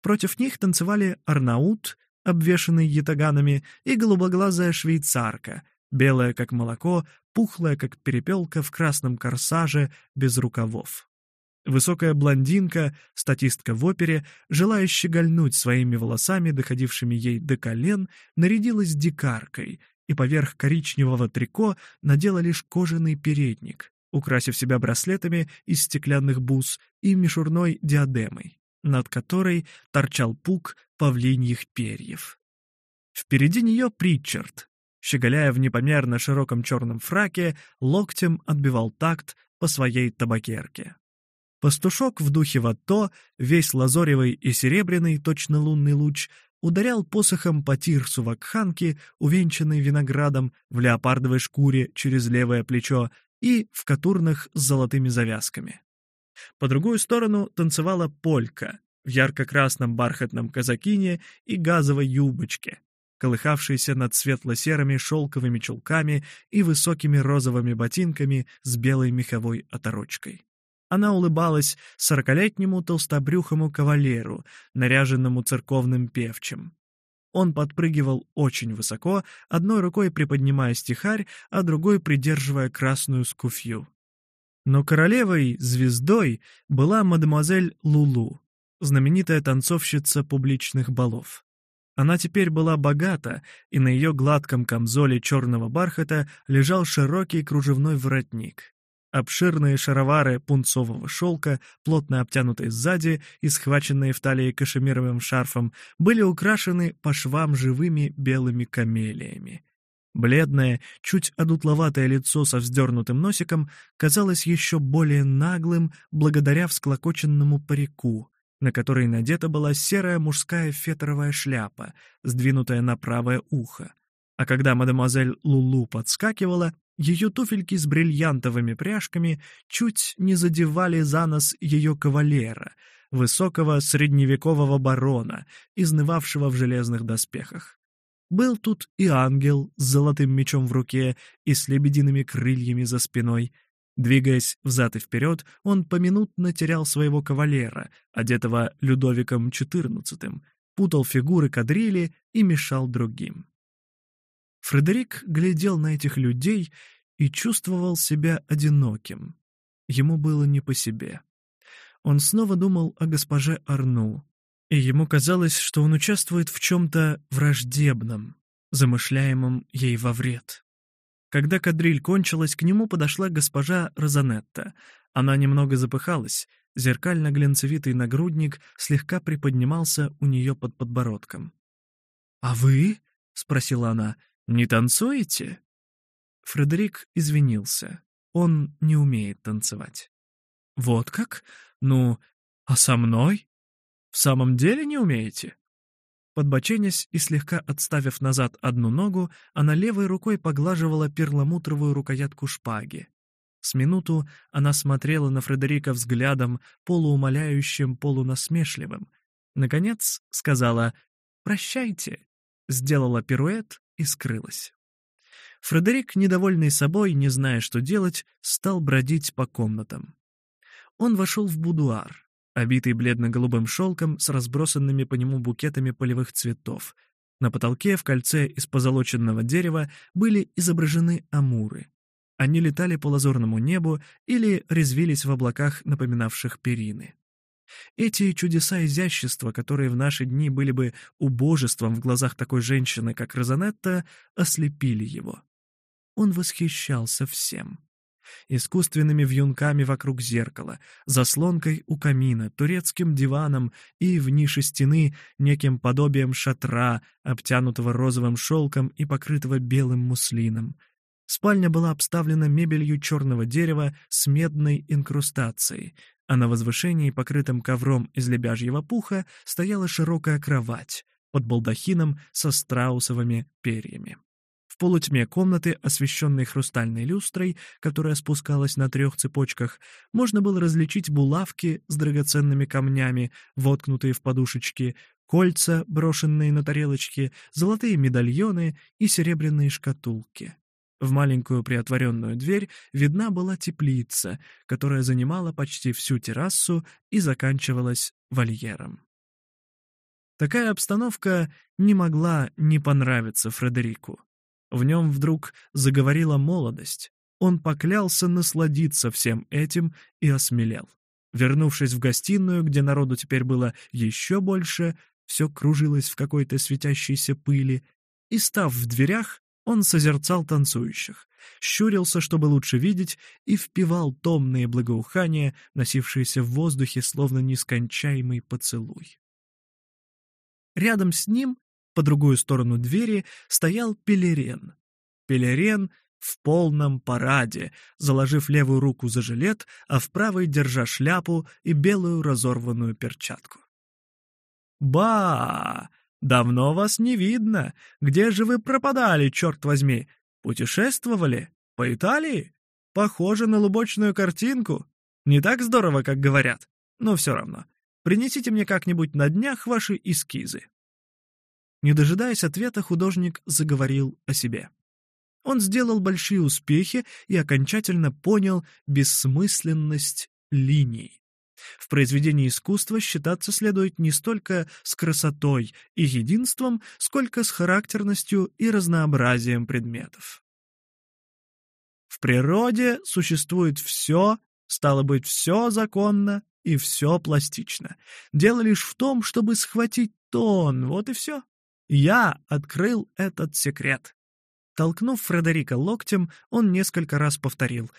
Против них танцевали арнаут, обвешанный ятаганами, и голубоглазая швейцарка, белая как молоко, пухлая как перепелка в красном корсаже без рукавов. Высокая блондинка, статистка в опере, желая щегольнуть своими волосами, доходившими ей до колен, нарядилась дикаркой и поверх коричневого трико надела лишь кожаный передник, украсив себя браслетами из стеклянных бус и мишурной диадемой над которой торчал пук павлиньих перьев. Впереди нее Притчард, щеголяя в непомерно широком черном фраке, локтем отбивал такт по своей табакерке. Пастушок в духе ватто, весь лазоревый и серебряный, точно лунный луч, ударял посохом по тирсу вакханки, увенчанной виноградом в леопардовой шкуре через левое плечо и в катурнах с золотыми завязками. По другую сторону танцевала полька в ярко-красном бархатном казакине и газовой юбочке, колыхавшейся над светло-серыми шелковыми чулками и высокими розовыми ботинками с белой меховой оторочкой. Она улыбалась сорокалетнему толстобрюхому кавалеру, наряженному церковным певчим. Он подпрыгивал очень высоко, одной рукой приподнимая стихарь, а другой придерживая красную скуфью но королевой, звездой была мадемуазель Лулу, знаменитая танцовщица публичных балов. Она теперь была богата, и на ее гладком камзоле черного бархата лежал широкий кружевной воротник. Обширные шаровары пунцового шелка, плотно обтянутые сзади и схваченные в талии кашемировым шарфом, были украшены по швам живыми белыми камелиями — Бледное, чуть одутловатое лицо со вздернутым носиком казалось еще более наглым благодаря всклокоченному парику, на который надета была серая мужская фетровая шляпа, сдвинутая на правое ухо. А когда мадемуазель Лулу подскакивала, ее туфельки с бриллиантовыми пряжками чуть не задевали за нос ее кавалера, высокого средневекового барона, изнывавшего в железных доспехах. Был тут и ангел с золотым мечом в руке и с лебедиными крыльями за спиной. Двигаясь взад и вперед, он поминутно терял своего кавалера, одетого Людовиком XIV, путал фигуры кадрили и мешал другим. Фредерик глядел на этих людей и чувствовал себя одиноким. Ему было не по себе. Он снова думал о госпоже Арну, и ему казалось, что он участвует в чем-то враждебном, замышляемом ей во вред. Когда кадриль кончилась, к нему подошла госпожа Розанетта. Она немного запыхалась, зеркально-глянцевитый нагрудник слегка приподнимался у нее под подбородком. «А вы?» — спросила она. «Не танцуете?» Фредерик извинился. Он не умеет танцевать. «Вот как? Ну, а со мной?» В самом деле не умеете?» Подбоченясь и слегка отставив назад одну ногу, она левой рукой поглаживала перламутровую рукоятку шпаги. С минуту она смотрела на Фредерика взглядом, полуумоляющим, полунасмешливым. Наконец сказала «Прощайте», сделала пируэт и скрылась. Фредерик, недовольный собой, не зная, что делать, стал бродить по комнатам. Он вошел в будуар обитые бледно-голубым шелком с разбросанными по нему букетами полевых цветов. На потолке в кольце из позолоченного дерева были изображены амуры. Они летали по лазурному небу или резвились в облаках, напоминавших перины. Эти чудеса изящества, которые в наши дни были бы убожеством в глазах такой женщины, как Розанетта, ослепили его. Он восхищался всем искусственными вьюнками вокруг зеркала, заслонкой у камина, турецким диваном и в нише стены неким подобием шатра, обтянутого розовым шелком и покрытого белым муслином. Спальня была обставлена мебелью черного дерева с медной инкрустацией, а на возвышении, покрытом ковром из лебяжьего пуха, стояла широкая кровать под балдахином со страусовыми перьями в полутьме комнаты, освещенной хрустальной люстрой, которая спускалась на трех цепочках, можно было различить булавки с драгоценными камнями, воткнутые в подушечки, кольца, брошенные на тарелочке, золотые медальоны и серебряные шкатулки. В маленькую приотворенную дверь видна была теплица, которая занимала почти всю террасу и заканчивалась вольером. Такая обстановка не могла не понравиться Фредерику. В нем вдруг заговорила молодость. Он поклялся насладиться всем этим и осмелел. Вернувшись в гостиную, где народу теперь было еще больше, все кружилось в какой-то светящейся пыли, и, став в дверях, он созерцал танцующих, щурился, чтобы лучше видеть, и впивал томные благоухания, носившиеся в воздухе, словно нескончаемый поцелуй. Рядом с ним по другую сторону двери стоял Пелерен. Пелерен в полном параде, заложив левую руку за жилет, а в правой держа шляпу и белую разорванную перчатку. «Ба! Давно вас не видно! Где же вы пропадали, черт возьми? Путешествовали? По Италии? Похоже на лубочную картинку. Не так здорово, как говорят, но все равно. Принесите мне как-нибудь на днях ваши эскизы». Не дожидаясь ответа, художник заговорил о себе. Он сделал большие успехи и окончательно понял бессмысленность линий. В произведении искусства считаться следует не столько с красотой и единством, сколько с характерностью и разнообразием предметов. В природе существует все, стало быть, все законно и все пластично. Дело лишь в том, чтобы схватить тон, вот и все. Я открыл этот секрет. Толкнув Фредерика локтем, он несколько раз повторил.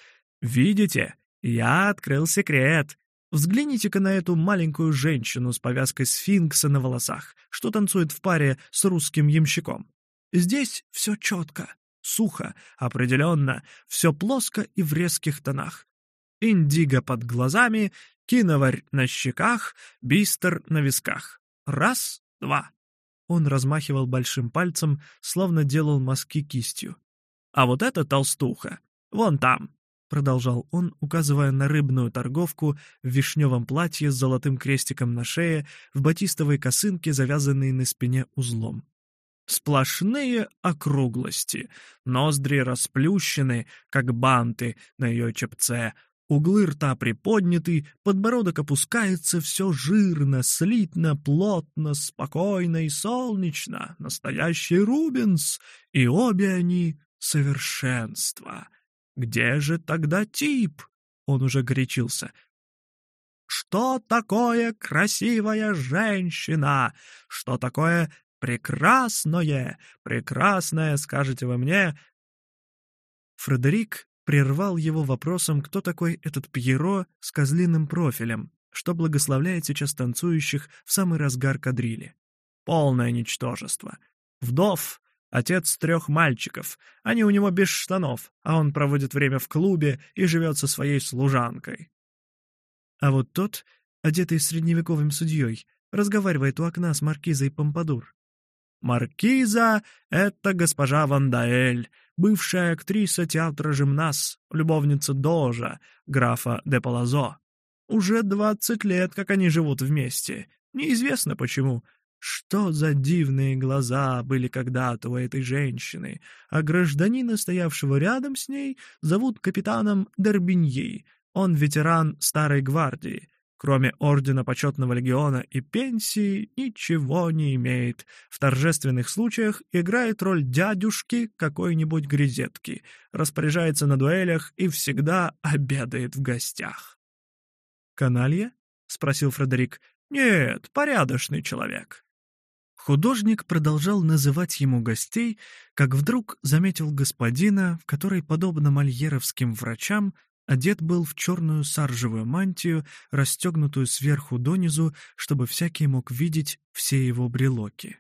«Видите, я открыл секрет. Взгляните-ка на эту маленькую женщину с повязкой сфинкса на волосах, что танцует в паре с русским ямщиком. Здесь все четко, сухо, определенно, все плоско и в резких тонах. Индиго под глазами, киноварь на щеках, бистер на висках. Раз, два, он размахивал большим пальцем, словно делал мазки кистью. «А вот это толстуха! Вон там!» — продолжал он, указывая на рыбную торговку в вишневом платье с золотым крестиком на шее, в батистовой косынке, завязанной на спине узлом. Сплошные округлости, ноздри расплющены, как банты на ее чепце, Углы рта приподняты, подбородок опускается, все жирно, слитно, плотно, спокойно и солнечно. Настоящий Рубенс, и обе они — совершенство. Где же тогда тип? Он уже горячился. Что такое красивая женщина? Что такое прекрасное? Прекрасное, скажете вы мне? Фредерик прервал его вопросом, кто такой этот Пьеро с козлиным профилем, что благословляет сейчас танцующих в самый разгар кадрили. Полное ничтожество. Вдов, отец трех мальчиков, они у него без штанов, а он проводит время в клубе и живет со своей служанкой. А вот тот, одетый средневековым судьей, разговаривает у окна с маркизой Помпадур. «Маркиза — это госпожа Вандаэль, бывшая актриса театра «Жимнас», любовница Дожа, графа де Палазо. Уже двадцать лет, как они живут вместе. Неизвестно почему. Что за дивные глаза были когда-то у этой женщины, а гражданина, стоявшего рядом с ней, зовут капитаном Дербиньи. Он ветеран Старой гвардии кроме Ордена Почетного Легиона и пенсии, ничего не имеет. В торжественных случаях играет роль дядюшки какой-нибудь грезетки, распоряжается на дуэлях и всегда обедает в гостях. «Каналья?» — спросил Фредерик. «Нет, порядочный человек». Художник продолжал называть ему гостей, как вдруг заметил господина, который, подобно мальеровским врачам, Одет был в черную саржевую мантию, расстегнутую сверху донизу, чтобы всякий мог видеть все его брелоки.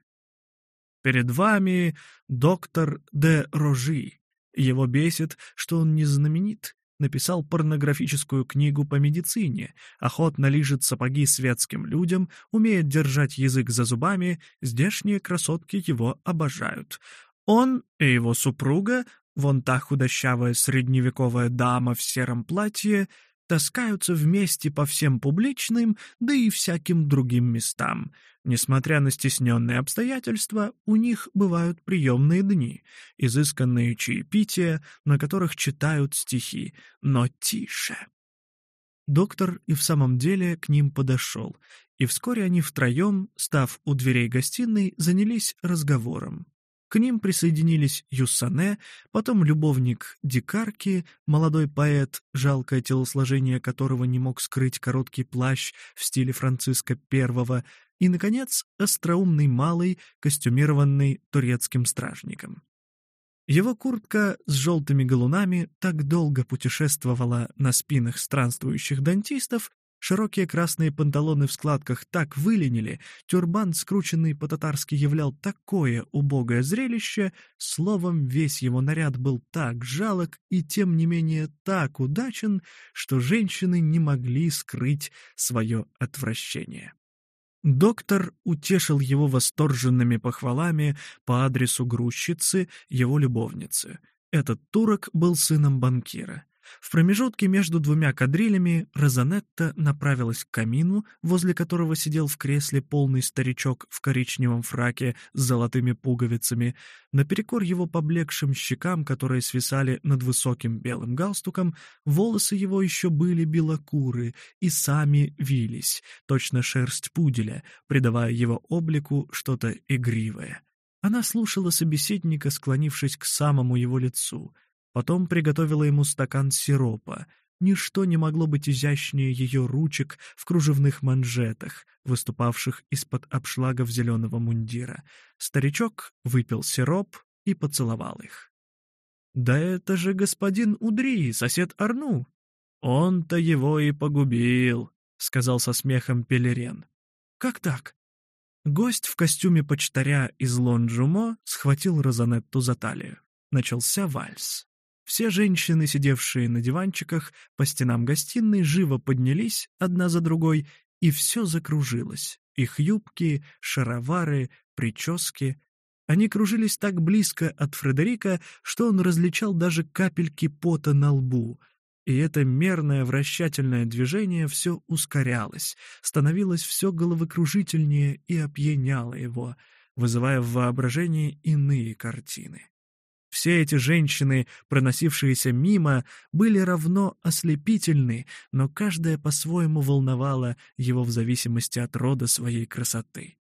«Перед вами доктор де Рожи. Его бесит, что он не знаменит», написал порнографическую книгу по медицине, охотно лижет сапоги светским людям, умеет держать язык за зубами, здешние красотки его обожают. Он и его супруга Вон та худощавая средневековая дама в сером платье таскаются вместе по всем публичным, да и всяким другим местам. Несмотря на стесненные обстоятельства, у них бывают приемные дни, изысканные чаепития, на которых читают стихи, но тише. Доктор и в самом деле к ним подошел, и вскоре они втроем, став у дверей гостиной, занялись разговором. К ним присоединились Юссане, потом любовник Дикарки, молодой поэт, жалкое телосложение которого не мог скрыть короткий плащ в стиле Франциска I, и, наконец, остроумный малый, костюмированный турецким стражником. Его куртка с желтыми галунами так долго путешествовала на спинах странствующих дантистов, Широкие красные панталоны в складках так выленили, тюрбан, скрученный по-татарски, являл такое убогое зрелище, словом, весь его наряд был так жалок и, тем не менее, так удачен, что женщины не могли скрыть свое отвращение. Доктор утешил его восторженными похвалами по адресу грузчицы, его любовницы. Этот турок был сыном банкира. В промежутке между двумя кадрилями Розанетта направилась к камину, возле которого сидел в кресле полный старичок в коричневом фраке с золотыми пуговицами, наперекор его поблекшим щекам, которые свисали над высоким белым галстуком, волосы его еще были белокуры и сами вились, точно шерсть пуделя, придавая его облику что-то игривое. Она слушала собеседника, склонившись к самому его лицу — Потом приготовила ему стакан сиропа. Ничто не могло быть изящнее ее ручек в кружевных манжетах, выступавших из-под обшлагов зеленого мундира. Старичок выпил сироп и поцеловал их. «Да это же господин Удри, сосед Арну!» «Он-то его и погубил», — сказал со смехом Пелерен. «Как так?» Гость в костюме почтаря из Лонжумо схватил Розанетту за талию. Начался вальс. Все женщины, сидевшие на диванчиках по стенам гостиной, живо поднялись одна за другой, и все закружилось. Их юбки, шаровары, прически. Они кружились так близко от Фредерика, что он различал даже капельки пота на лбу. И это мерное вращательное движение все ускорялось, становилось все головокружительнее и опьяняло его, вызывая в воображении иные картины. Все эти женщины, проносившиеся мимо, были равно ослепительны, но каждая по-своему волновала его в зависимости от рода своей красоты.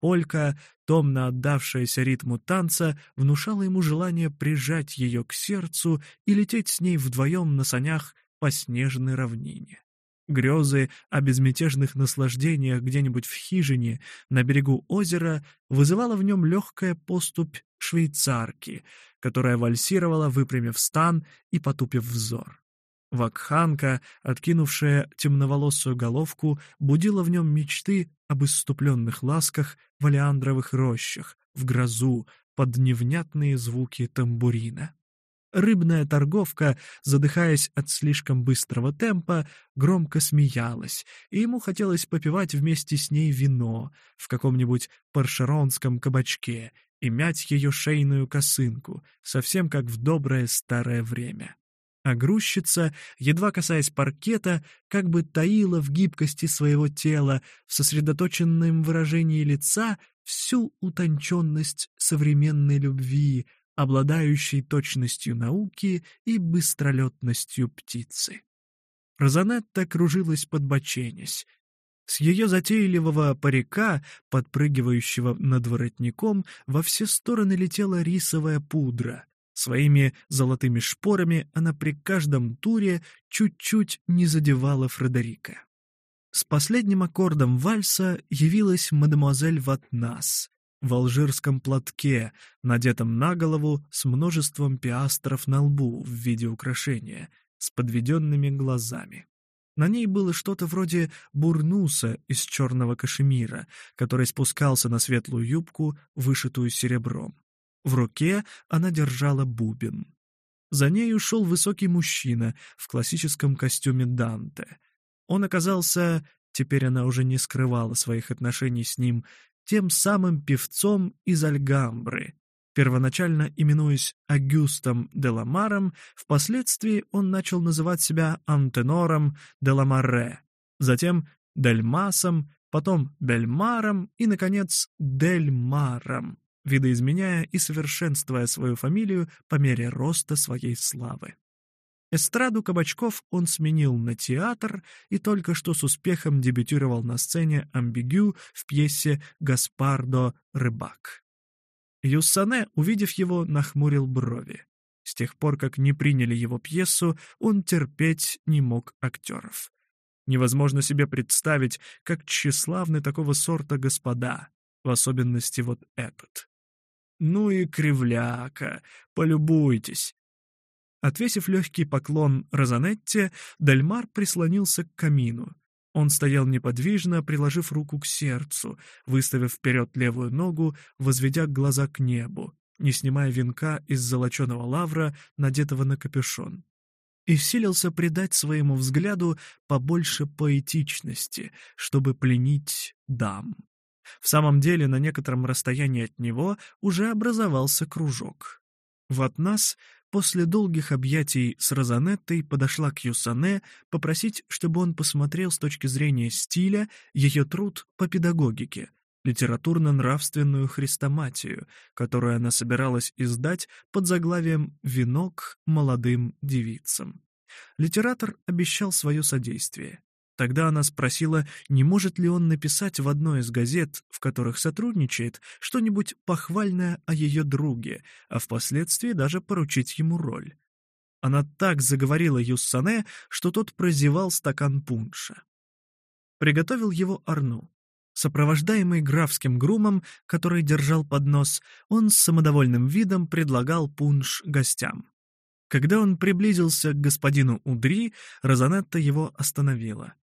Полька, томно отдавшаяся ритму танца, внушала ему желание прижать ее к сердцу и лететь с ней вдвоем на санях по снежной равнине. Грезы о безмятежных наслаждениях где-нибудь в хижине на берегу озера вызывала в нем легкая поступь швейцарки, которая вальсировала, выпрямив стан и потупив взор. Вакханка, откинувшая темноволосую головку, будила в нем мечты об исступленных ласках в алиандровых рощах, в грозу, под невнятные звуки тамбурина. Рыбная торговка, задыхаясь от слишком быстрого темпа, громко смеялась, и ему хотелось попивать вместе с ней вино в каком-нибудь паршеронском кабачке и мять ее шейную косынку, совсем как в доброе старое время. А грузчица, едва касаясь паркета, как бы таила в гибкости своего тела, в сосредоточенном выражении лица всю утонченность современной любви, обладающей точностью науки и быстролетностью птицы. Розанетта кружилась под боченись, с ее затейливого парика, подпрыгивающего над воротником, во все стороны летела рисовая пудра. Своими золотыми шпорами она при каждом туре чуть-чуть не задевала Фредерика. С последним аккордом вальса явилась мадемуазель Ватнас в алжирском платке, надетом на голову с множеством пиастров на лбу в виде украшения, с подведенными глазами. На ней было что-то вроде бурнуса из черного кашемира, который спускался на светлую юбку, вышитую серебром. В руке она держала бубен. За ней ушел высокий мужчина в классическом костюме Данте. Он оказался, теперь она уже не скрывала своих отношений с ним, тем самым певцом из Альгамбры, Первоначально именуясь Агюстом Деламаром, впоследствии он начал называть себя Антенором Деламарре, затем Дельмасом, потом Бельмаром и, наконец, Дельмаром, видоизменяя и совершенствуя свою фамилию по мере роста своей славы. Эстраду кабачков он сменил на театр и только что с успехом дебютировал на сцене амбигю в пьесе «Гаспардо Рыбак». Юсане, увидев его, нахмурил брови. С тех пор, как не приняли его пьесу, он терпеть не мог актеров. Невозможно себе представить, как тщеславны такого сорта господа, в особенности вот этот. «Ну и кривляка, полюбуйтесь!» Отвесив легкий поклон Розанетте, Дальмар прислонился к камину он стоял неподвижно, приложив руку к сердцу, выставив вперед левую ногу, возведя глаза к небу, не снимая венка из золоченого лавра, надетого на капюшон. И силился придать своему взгляду побольше поэтичности, чтобы пленить дам. В самом деле, на некотором расстоянии от него уже образовался кружок. Вот нас После долгих объятий с Розанеттой подошла к Юсане попросить, чтобы он посмотрел с точки зрения стиля ее труд по педагогике, литературно-нравственную хрестоматию, которую она собиралась издать под заглавием «Венок молодым девицам». Литератор обещал свое содействие. Тогда она спросила, не может ли он написать в одной из газет, в которых сотрудничает, что-нибудь похвальное о ее друге, а впоследствии даже поручить ему роль. Она так заговорила Юссане, что тот прозевал стакан пунша. Приготовил его Арну. Сопровождаемый графским грумом, который держал поднос, он с самодовольным видом предлагал пунш гостям. Когда он приблизился к господину Удри, Розанетта его остановила —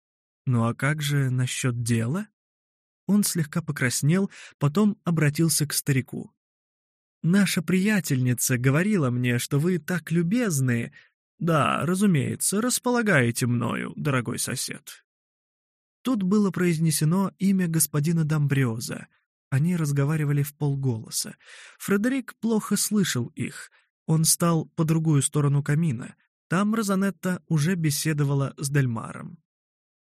«Ну а как же насчет дела?» Он слегка покраснел, потом обратился к старику. «Наша приятельница говорила мне, что вы так любезны. Да, разумеется, располагаете мною, дорогой сосед». Тут было произнесено имя господина Домбрёза. Они разговаривали в полголоса. Фредерик плохо слышал их. Он стал по другую сторону камина. Там Розанетта уже беседовала с Дельмаром.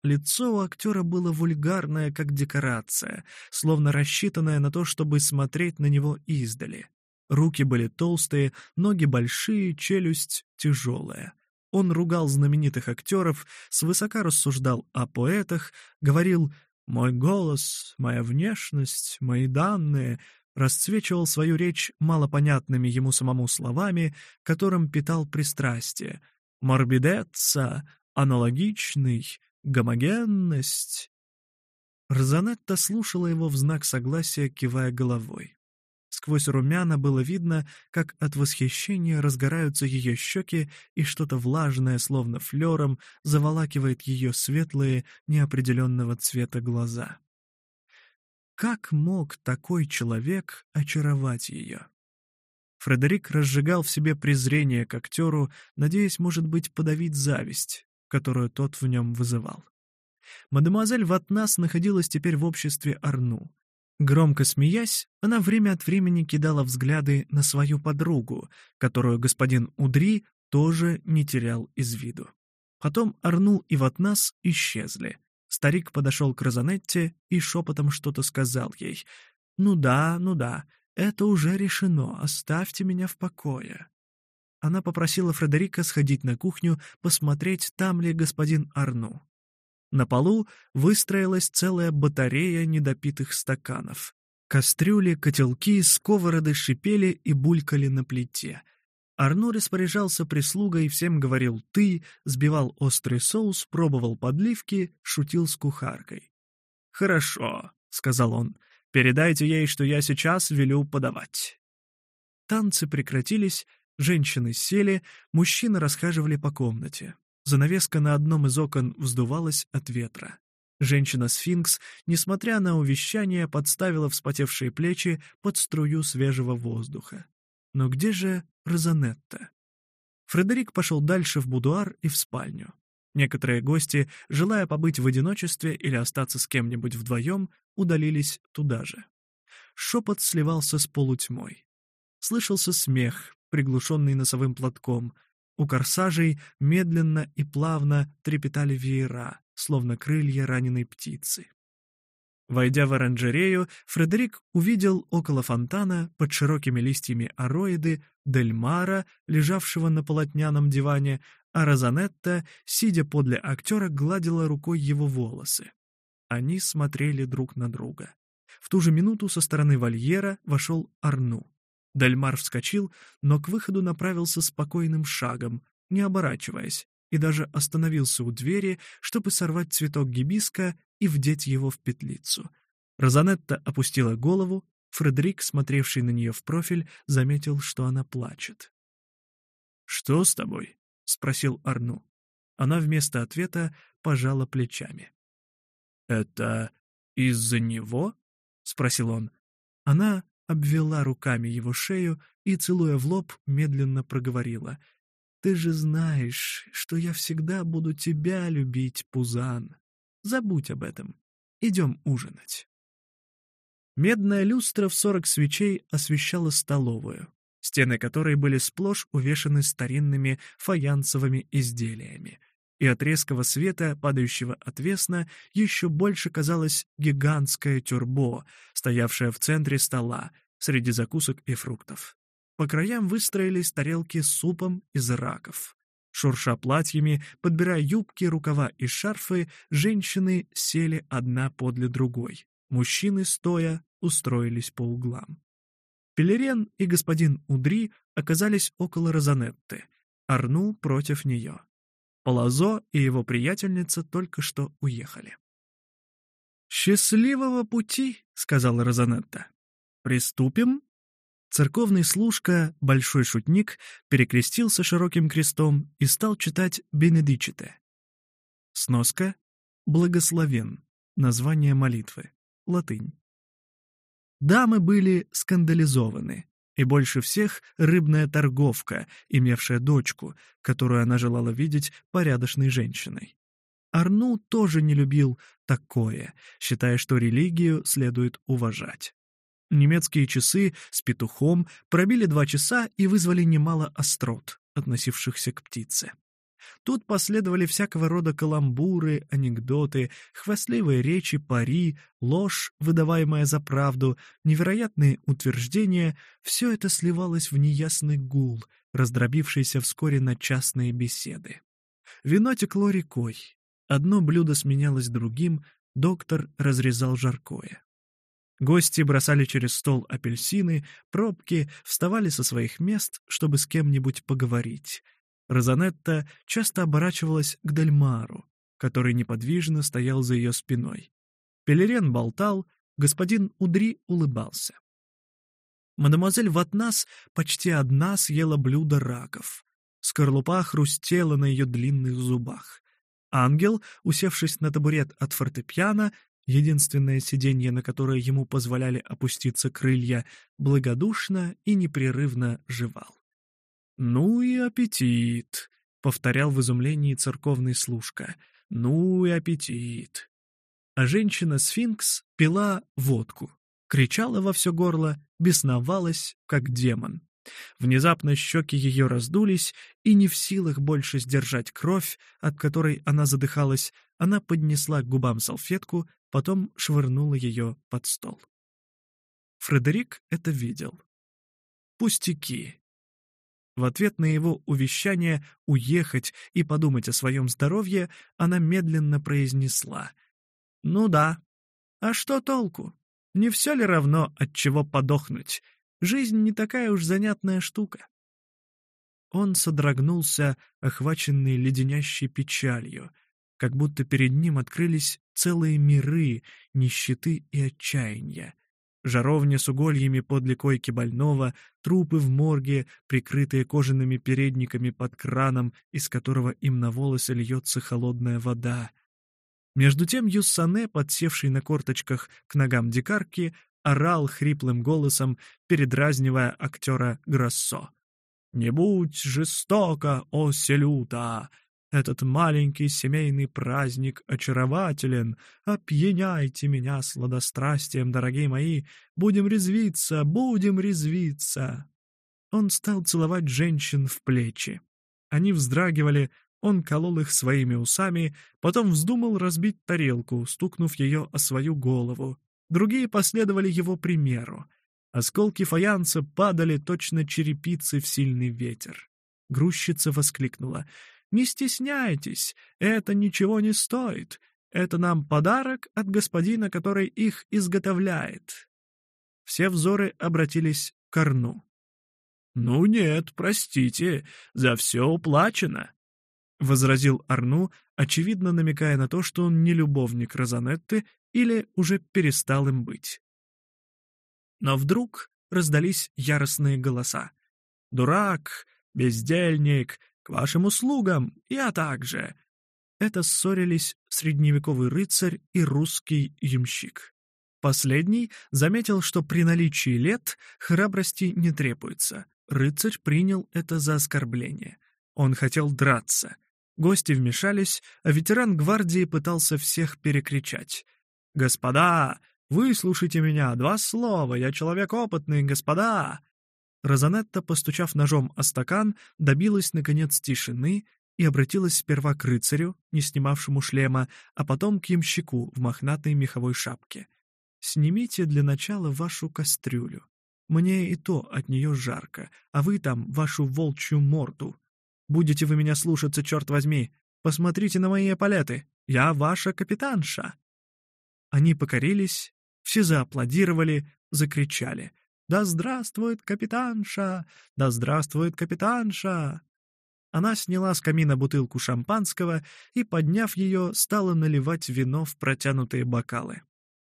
Лицо у актера было вульгарное, как декорация, словно рассчитанное на то, чтобы смотреть на него издали. Руки были толстые, ноги большие, челюсть тяжелая. Он ругал знаменитых актеров, свысока рассуждал о поэтах, говорил «мой голос», «моя внешность», «мои данные», расцвечивал свою речь малопонятными ему самому словами, которым питал пристрастие. «Морбидеца», «аналогичный», гомогенность. Розанетта слушала его в знак согласия, кивая головой. Сквозь румяна было видно, как от восхищения разгораются ее щеки, и что-то влажное, словно флером, заволакивает ее светлые, неопределенного цвета глаза. Как мог такой человек очаровать ее? Фредерик разжигал в себе презрение к актеру, надеясь, может быть, подавить зависть которую тот в нем вызывал. Мадемуазель Ватнас находилась теперь в обществе Арну. Громко смеясь, она время от времени кидала взгляды на свою подругу, которую господин Удри тоже не терял из виду. Потом Арну и Ватнас исчезли. Старик подошел к Розанетте и шепотом что-то сказал ей. «Ну да, ну да, это уже решено, оставьте меня в покое» она попросила Фредерика сходить на кухню посмотреть, там ли господин Арну. На полу выстроилась целая батарея недопитых стаканов. Кастрюли, котелки, сковороды шипели и булькали на плите. Арну распоряжался прислугой, всем говорил «ты», сбивал острый соус, пробовал подливки, шутил с кухаркой. «Хорошо», — сказал он, — «передайте ей, что я сейчас велю подавать». Танцы прекратились, Женщины сели, мужчины расхаживали по комнате. Занавеска на одном из окон вздувалась от ветра. Женщина-сфинкс, несмотря на увещание, подставила вспотевшие плечи под струю свежего воздуха. Но где же Розанетта? Фредерик пошел дальше в будуар и в спальню. Некоторые гости, желая побыть в одиночестве или остаться с кем-нибудь вдвоем, удалились туда же. Шепот сливался с полутьмой. Слышался смех, приглушенный носовым платком. У корсажей медленно и плавно трепетали веера, словно крылья раненой птицы. Войдя в оранжерею, Фредерик увидел около фонтана под широкими листьями ароиды Дельмара, лежавшего на полотняном диване, а Розанетта, сидя подле актера, гладила рукой его волосы. Они смотрели друг на друга. В ту же минуту со стороны вольера вошел Арну. Дальмар вскочил, но к выходу направился спокойным шагом, не оборачиваясь, и даже остановился у двери, чтобы сорвать цветок гибиска и вдеть его в петлицу. Розанетта опустила голову, Фредерик, смотревший на нее в профиль, заметил, что она плачет. «Что с тобой?» — спросил Арну. Она вместо ответа пожала плечами. «Это из-за него?» — спросил он. Она обвела руками его шею и, целуя в лоб, медленно проговорила. «Ты же знаешь, что я всегда буду тебя любить, Пузан. Забудь об этом. Идем ужинать». Медная люстра в сорок свечей освещала столовую, стены которой были сплошь увешаны старинными фаянсовыми изделиями — и от резкого света, падающего отвесно, еще больше казалось гигантское тюрбо, стоявшее в центре стола, среди закусок и фруктов. По краям выстроились тарелки с супом из раков. Шурша платьями, подбирая юбки, рукава и шарфы, женщины сели одна подле другой. Мужчины, стоя, устроились по углам. Пелерен и господин Удри оказались около Розанетты, Арну против нее. Палазо и его приятельница только что уехали. «Счастливого пути!» — сказала Розанетта. «Приступим?» Церковный служка, большой шутник, перекрестился широким крестом и стал читать «Бенедичите». Сноска «Благословен» — название молитвы, латынь. Дамы были скандализованы. И больше всех рыбная торговка, имевшая дочку, которую она желала видеть порядочной женщиной. Арну тоже не любил такое, считая, что религию следует уважать. Немецкие часы с петухом пробили два часа и вызвали немало острот, относившихся к птице. Тут последовали всякого рода каламбуры, анекдоты, хвастливые речи, пари, ложь, выдаваемая за правду, невероятные утверждения — все это сливалось в неясный гул, раздробившийся вскоре на частные беседы. Вино текло рекой. Одно блюдо сменялось другим, доктор разрезал жаркое. Гости бросали через стол апельсины, пробки, вставали со своих мест, чтобы с кем-нибудь поговорить. Розанетта часто оборачивалась к Дельмару, который неподвижно стоял за ее спиной. Пелерен болтал, господин Удри улыбался. Мадемуазель Ватнас почти одна съела блюдо раков. Скорлупа хрустела на ее длинных зубах. Ангел, усевшись на табурет от фортепиано, единственное сиденье, на которое ему позволяли опуститься крылья, благодушно и непрерывно жевал. «Ну и аппетит!» — повторял в изумлении церковный служка. «Ну и аппетит!» А женщина-сфинкс пила водку, кричала во все горло, бесновалась, как демон. Внезапно щеки ее раздулись, и не в силах больше сдержать кровь, от которой она задыхалась, она поднесла к губам салфетку, потом швырнула ее под стол. Фредерик это видел. «Пустяки», в ответ на его увещание уехать и подумать о своем здоровье, она медленно произнесла. «Ну да. А что толку? Не все ли равно, от чего подохнуть? Жизнь не такая уж занятная штука». Он содрогнулся, охваченный леденящей печалью, как будто перед ним открылись целые миры нищеты и отчаяния. Жаровня с угольями подле койки больного, трупы в морге, прикрытые кожаными передниками под краном, из которого им на волосы льется холодная вода. Между тем Юссане, подсевший на корточках к ногам дикарки, орал хриплым голосом, передразнивая актера Гроссо. «Не будь жестока, о Селюта! Этот маленький семейный праздник очарователен. А Опьяняйте меня сладострастием, дорогие мои. Будем резвиться, будем резвиться. Он стал целовать женщин в плечи. Они вздрагивали, он колол их своими усами, потом вздумал разбить тарелку, стукнув ее о свою голову. Другие последовали его примеру. Осколки фаянса падали точно черепицы в сильный ветер. Грузчица воскликнула. Не стесняйтесь, это ничего не стоит. Это нам подарок от господина, который их изготовляет». Все взоры обратились к Арну. «Ну нет, простите, за все уплачено», — возразил Арну, очевидно намекая на то, что он не любовник Розанетты или уже перестал им быть. Но вдруг раздались яростные голоса. «Дурак! Бездельник! к вашим услугам, я также». Это ссорились средневековый рыцарь и русский ямщик. Последний заметил, что при наличии лет храбрости не требуется. Рыцарь принял это за оскорбление. Он хотел драться. Гости вмешались, а ветеран гвардии пытался всех перекричать. «Господа, выслушайте меня, два слова, я человек опытный, господа!» Розанетта, постучав ножом о стакан, добилась, наконец, тишины и обратилась сперва к рыцарю, не снимавшему шлема, а потом к ямщику в мохнатой меховой шапке. «Снимите для начала вашу кастрюлю. Мне и то от нее жарко, а вы там вашу волчью морду. Будете вы меня слушаться, черт возьми! Посмотрите на мои палеты! Я ваша капитанша!» Они покорились, все зааплодировали, закричали — «Да здравствует капитанша! Да здравствует капитанша!» Она сняла с камина бутылку шампанского и, подняв ее, стала наливать вино в протянутые бокалы.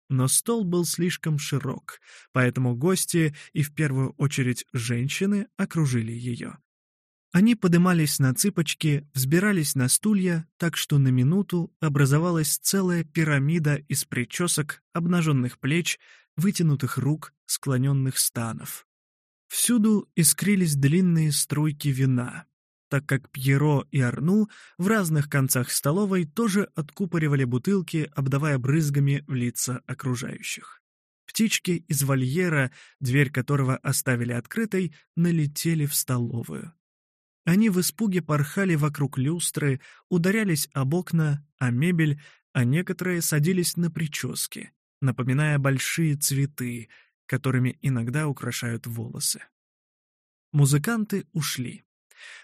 Но стол был слишком широк, поэтому гости и в первую очередь женщины окружили ее. Они подымались на цыпочки, взбирались на стулья, так что на минуту образовалась целая пирамида из причесок, обнаженных плеч, вытянутых рук, склоненных станов. Всюду искрились длинные струйки вина, так как Пьеро и Арну в разных концах столовой тоже откупоривали бутылки, обдавая брызгами в лица окружающих. Птички из вольера, дверь которого оставили открытой, налетели в столовую. Они в испуге порхали вокруг люстры, ударялись об окна, о мебель, а некоторые садились на прически — напоминая большие цветы, которыми иногда украшают волосы. Музыканты ушли.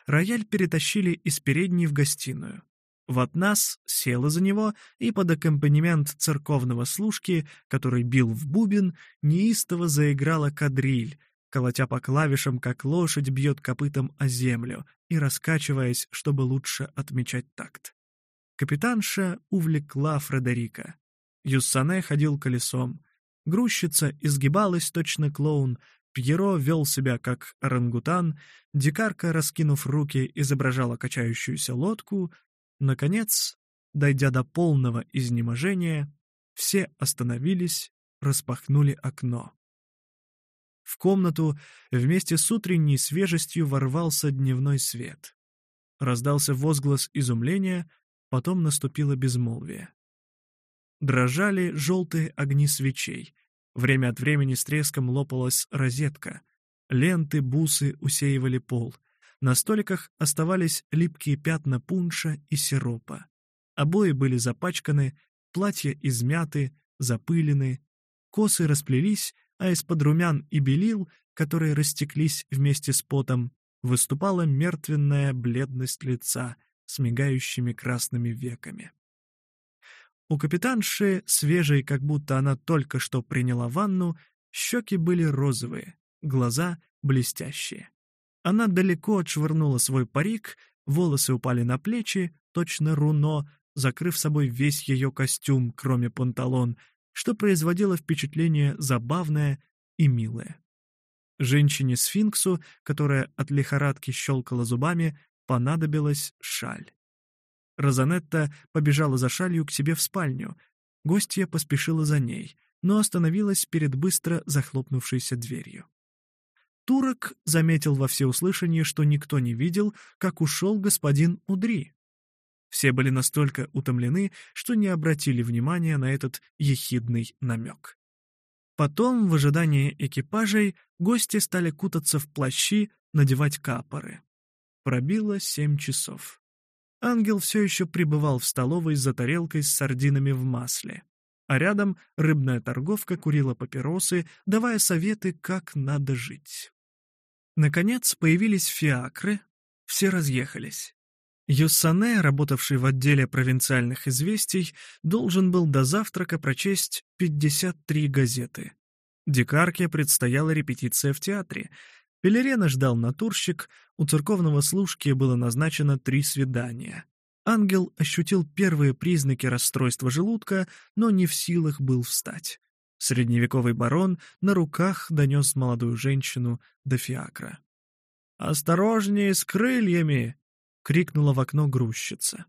Рояль перетащили из передней в гостиную. Ватнас села за него и под аккомпанемент церковного служки, который бил в бубен, неистово заиграла кадриль, колотя по клавишам, как лошадь бьет копытом о землю, и раскачиваясь, чтобы лучше отмечать такт. Капитанша увлекла Фредерика. Юссане ходил колесом. Грузчица изгибалась точно клоун, Пьеро вел себя как орангутан, дикарка, раскинув руки, изображала качающуюся лодку. Наконец, дойдя до полного изнеможения, все остановились, распахнули окно. В комнату вместе с утренней свежестью ворвался дневной свет. Раздался возглас изумления, потом наступило безмолвие дрожали желтые огни свечей. Время от времени с треском лопалась розетка. Ленты, бусы усеивали пол. На столиках оставались липкие пятна пунша и сиропа. Обои были запачканы, платья измяты, запылены. Косы расплелись, а из-под румян и белил, которые растеклись вместе с потом, выступала мертвенная бледность лица с мигающими красными веками. У капитанши, свежей, как будто она только что приняла ванну, щеки были розовые, глаза блестящие. Она далеко отшвырнула свой парик, волосы упали на плечи, точно руно, закрыв собой весь ее костюм, кроме панталон, что производило впечатление забавное и милое. Женщине-сфинксу, которая от лихорадки щелкала зубами, понадобилась шаль. Розанетта побежала за шалью к себе в спальню. Гостья поспешила за ней, но остановилась перед быстро захлопнувшейся дверью. Турок заметил во всеуслышание, что никто не видел, как ушел господин Удри. Все были настолько утомлены, что не обратили внимания на этот ехидный намек. Потом, в ожидании экипажей, гости стали кутаться в плащи, надевать капоры. Пробило семь часов. Ангел все еще пребывал в столовой за тарелкой с сардинами в масле. А рядом рыбная торговка курила папиросы, давая советы, как надо жить. Наконец появились фиакры, все разъехались. Йосане, работавший в отделе провинциальных известий, должен был до завтрака прочесть 53 газеты. Дикарке предстояла репетиция в театре, Пелерена ждал натурщик, у церковного служки было назначено три свидания. Ангел ощутил первые признаки расстройства желудка, но не в силах был встать. Средневековый барон на руках донес молодую женщину до фиакра. «Осторожнее с крыльями!» — крикнула в окно грузчица.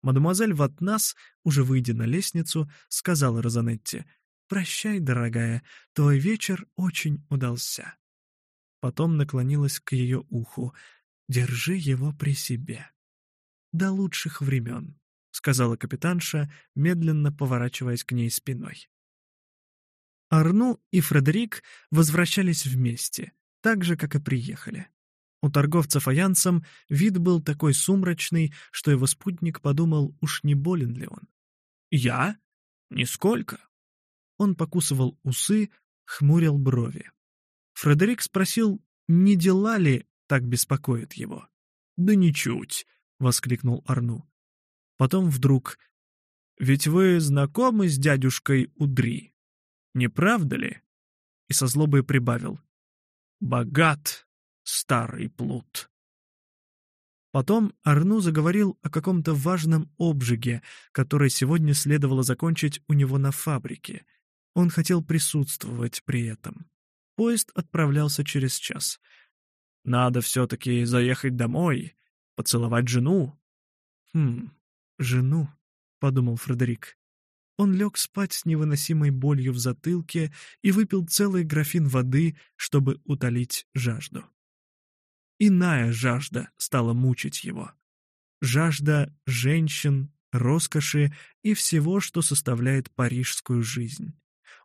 Мадемуазель Ватнас, уже выйдя на лестницу, сказала Розанетте, «Прощай, дорогая, твой вечер очень удался» потом наклонилась к ее уху. «Держи его при себе». «До лучших времен», — сказала капитанша, медленно поворачиваясь к ней спиной. Арну и Фредерик возвращались вместе, так же, как и приехали. У торговца фаянсом вид был такой сумрачный, что его спутник подумал, уж не болен ли он. «Я? Нисколько!» Он покусывал усы, хмурил брови. Фредерик спросил, не дела ли так беспокоит его. «Да ничуть», — воскликнул Арну. Потом вдруг... «Ведь вы знакомы с дядюшкой Удри, не правда ли?» И со злобой прибавил. «Богат, старый плут». Потом Арну заговорил о каком-то важном обжиге, который сегодня следовало закончить у него на фабрике. Он хотел присутствовать при этом. Поезд отправлялся через час. Надо все-таки заехать домой, поцеловать жену. Хм, жену, подумал Фредерик. Он лег спать с невыносимой болью в затылке и выпил целый графин воды, чтобы утолить жажду. Иная жажда стала мучить его. Жажда женщин, роскоши и всего, что составляет парижскую жизнь.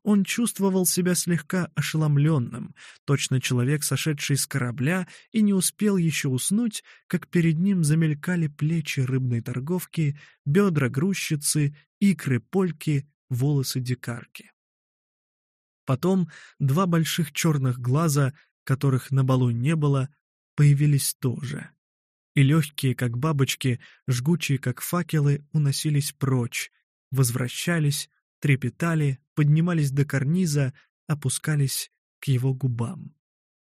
Он чувствовал себя слегка ошеломленным, точно человек, сошедший с корабля и не успел еще уснуть, как перед ним замелькали плечи рыбной торговки, бедра грузчицы, икры польки, волосы дикарки. Потом два больших черных глаза, которых на балу не было, появились тоже. И легкие, как бабочки, жгучие, как факелы, уносились прочь, возвращались, трепетали, поднимались до карниза, опускались к его губам.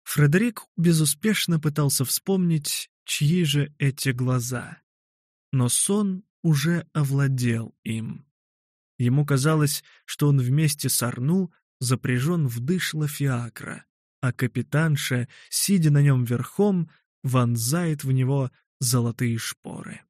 Фредерик безуспешно пытался вспомнить, чьи же эти глаза. Но сон уже овладел им. Ему казалось, что он вместе с Арну запряжен в дышло фиакра, а капитанша, сидя на нем верхом, вонзает в него золотые шпоры.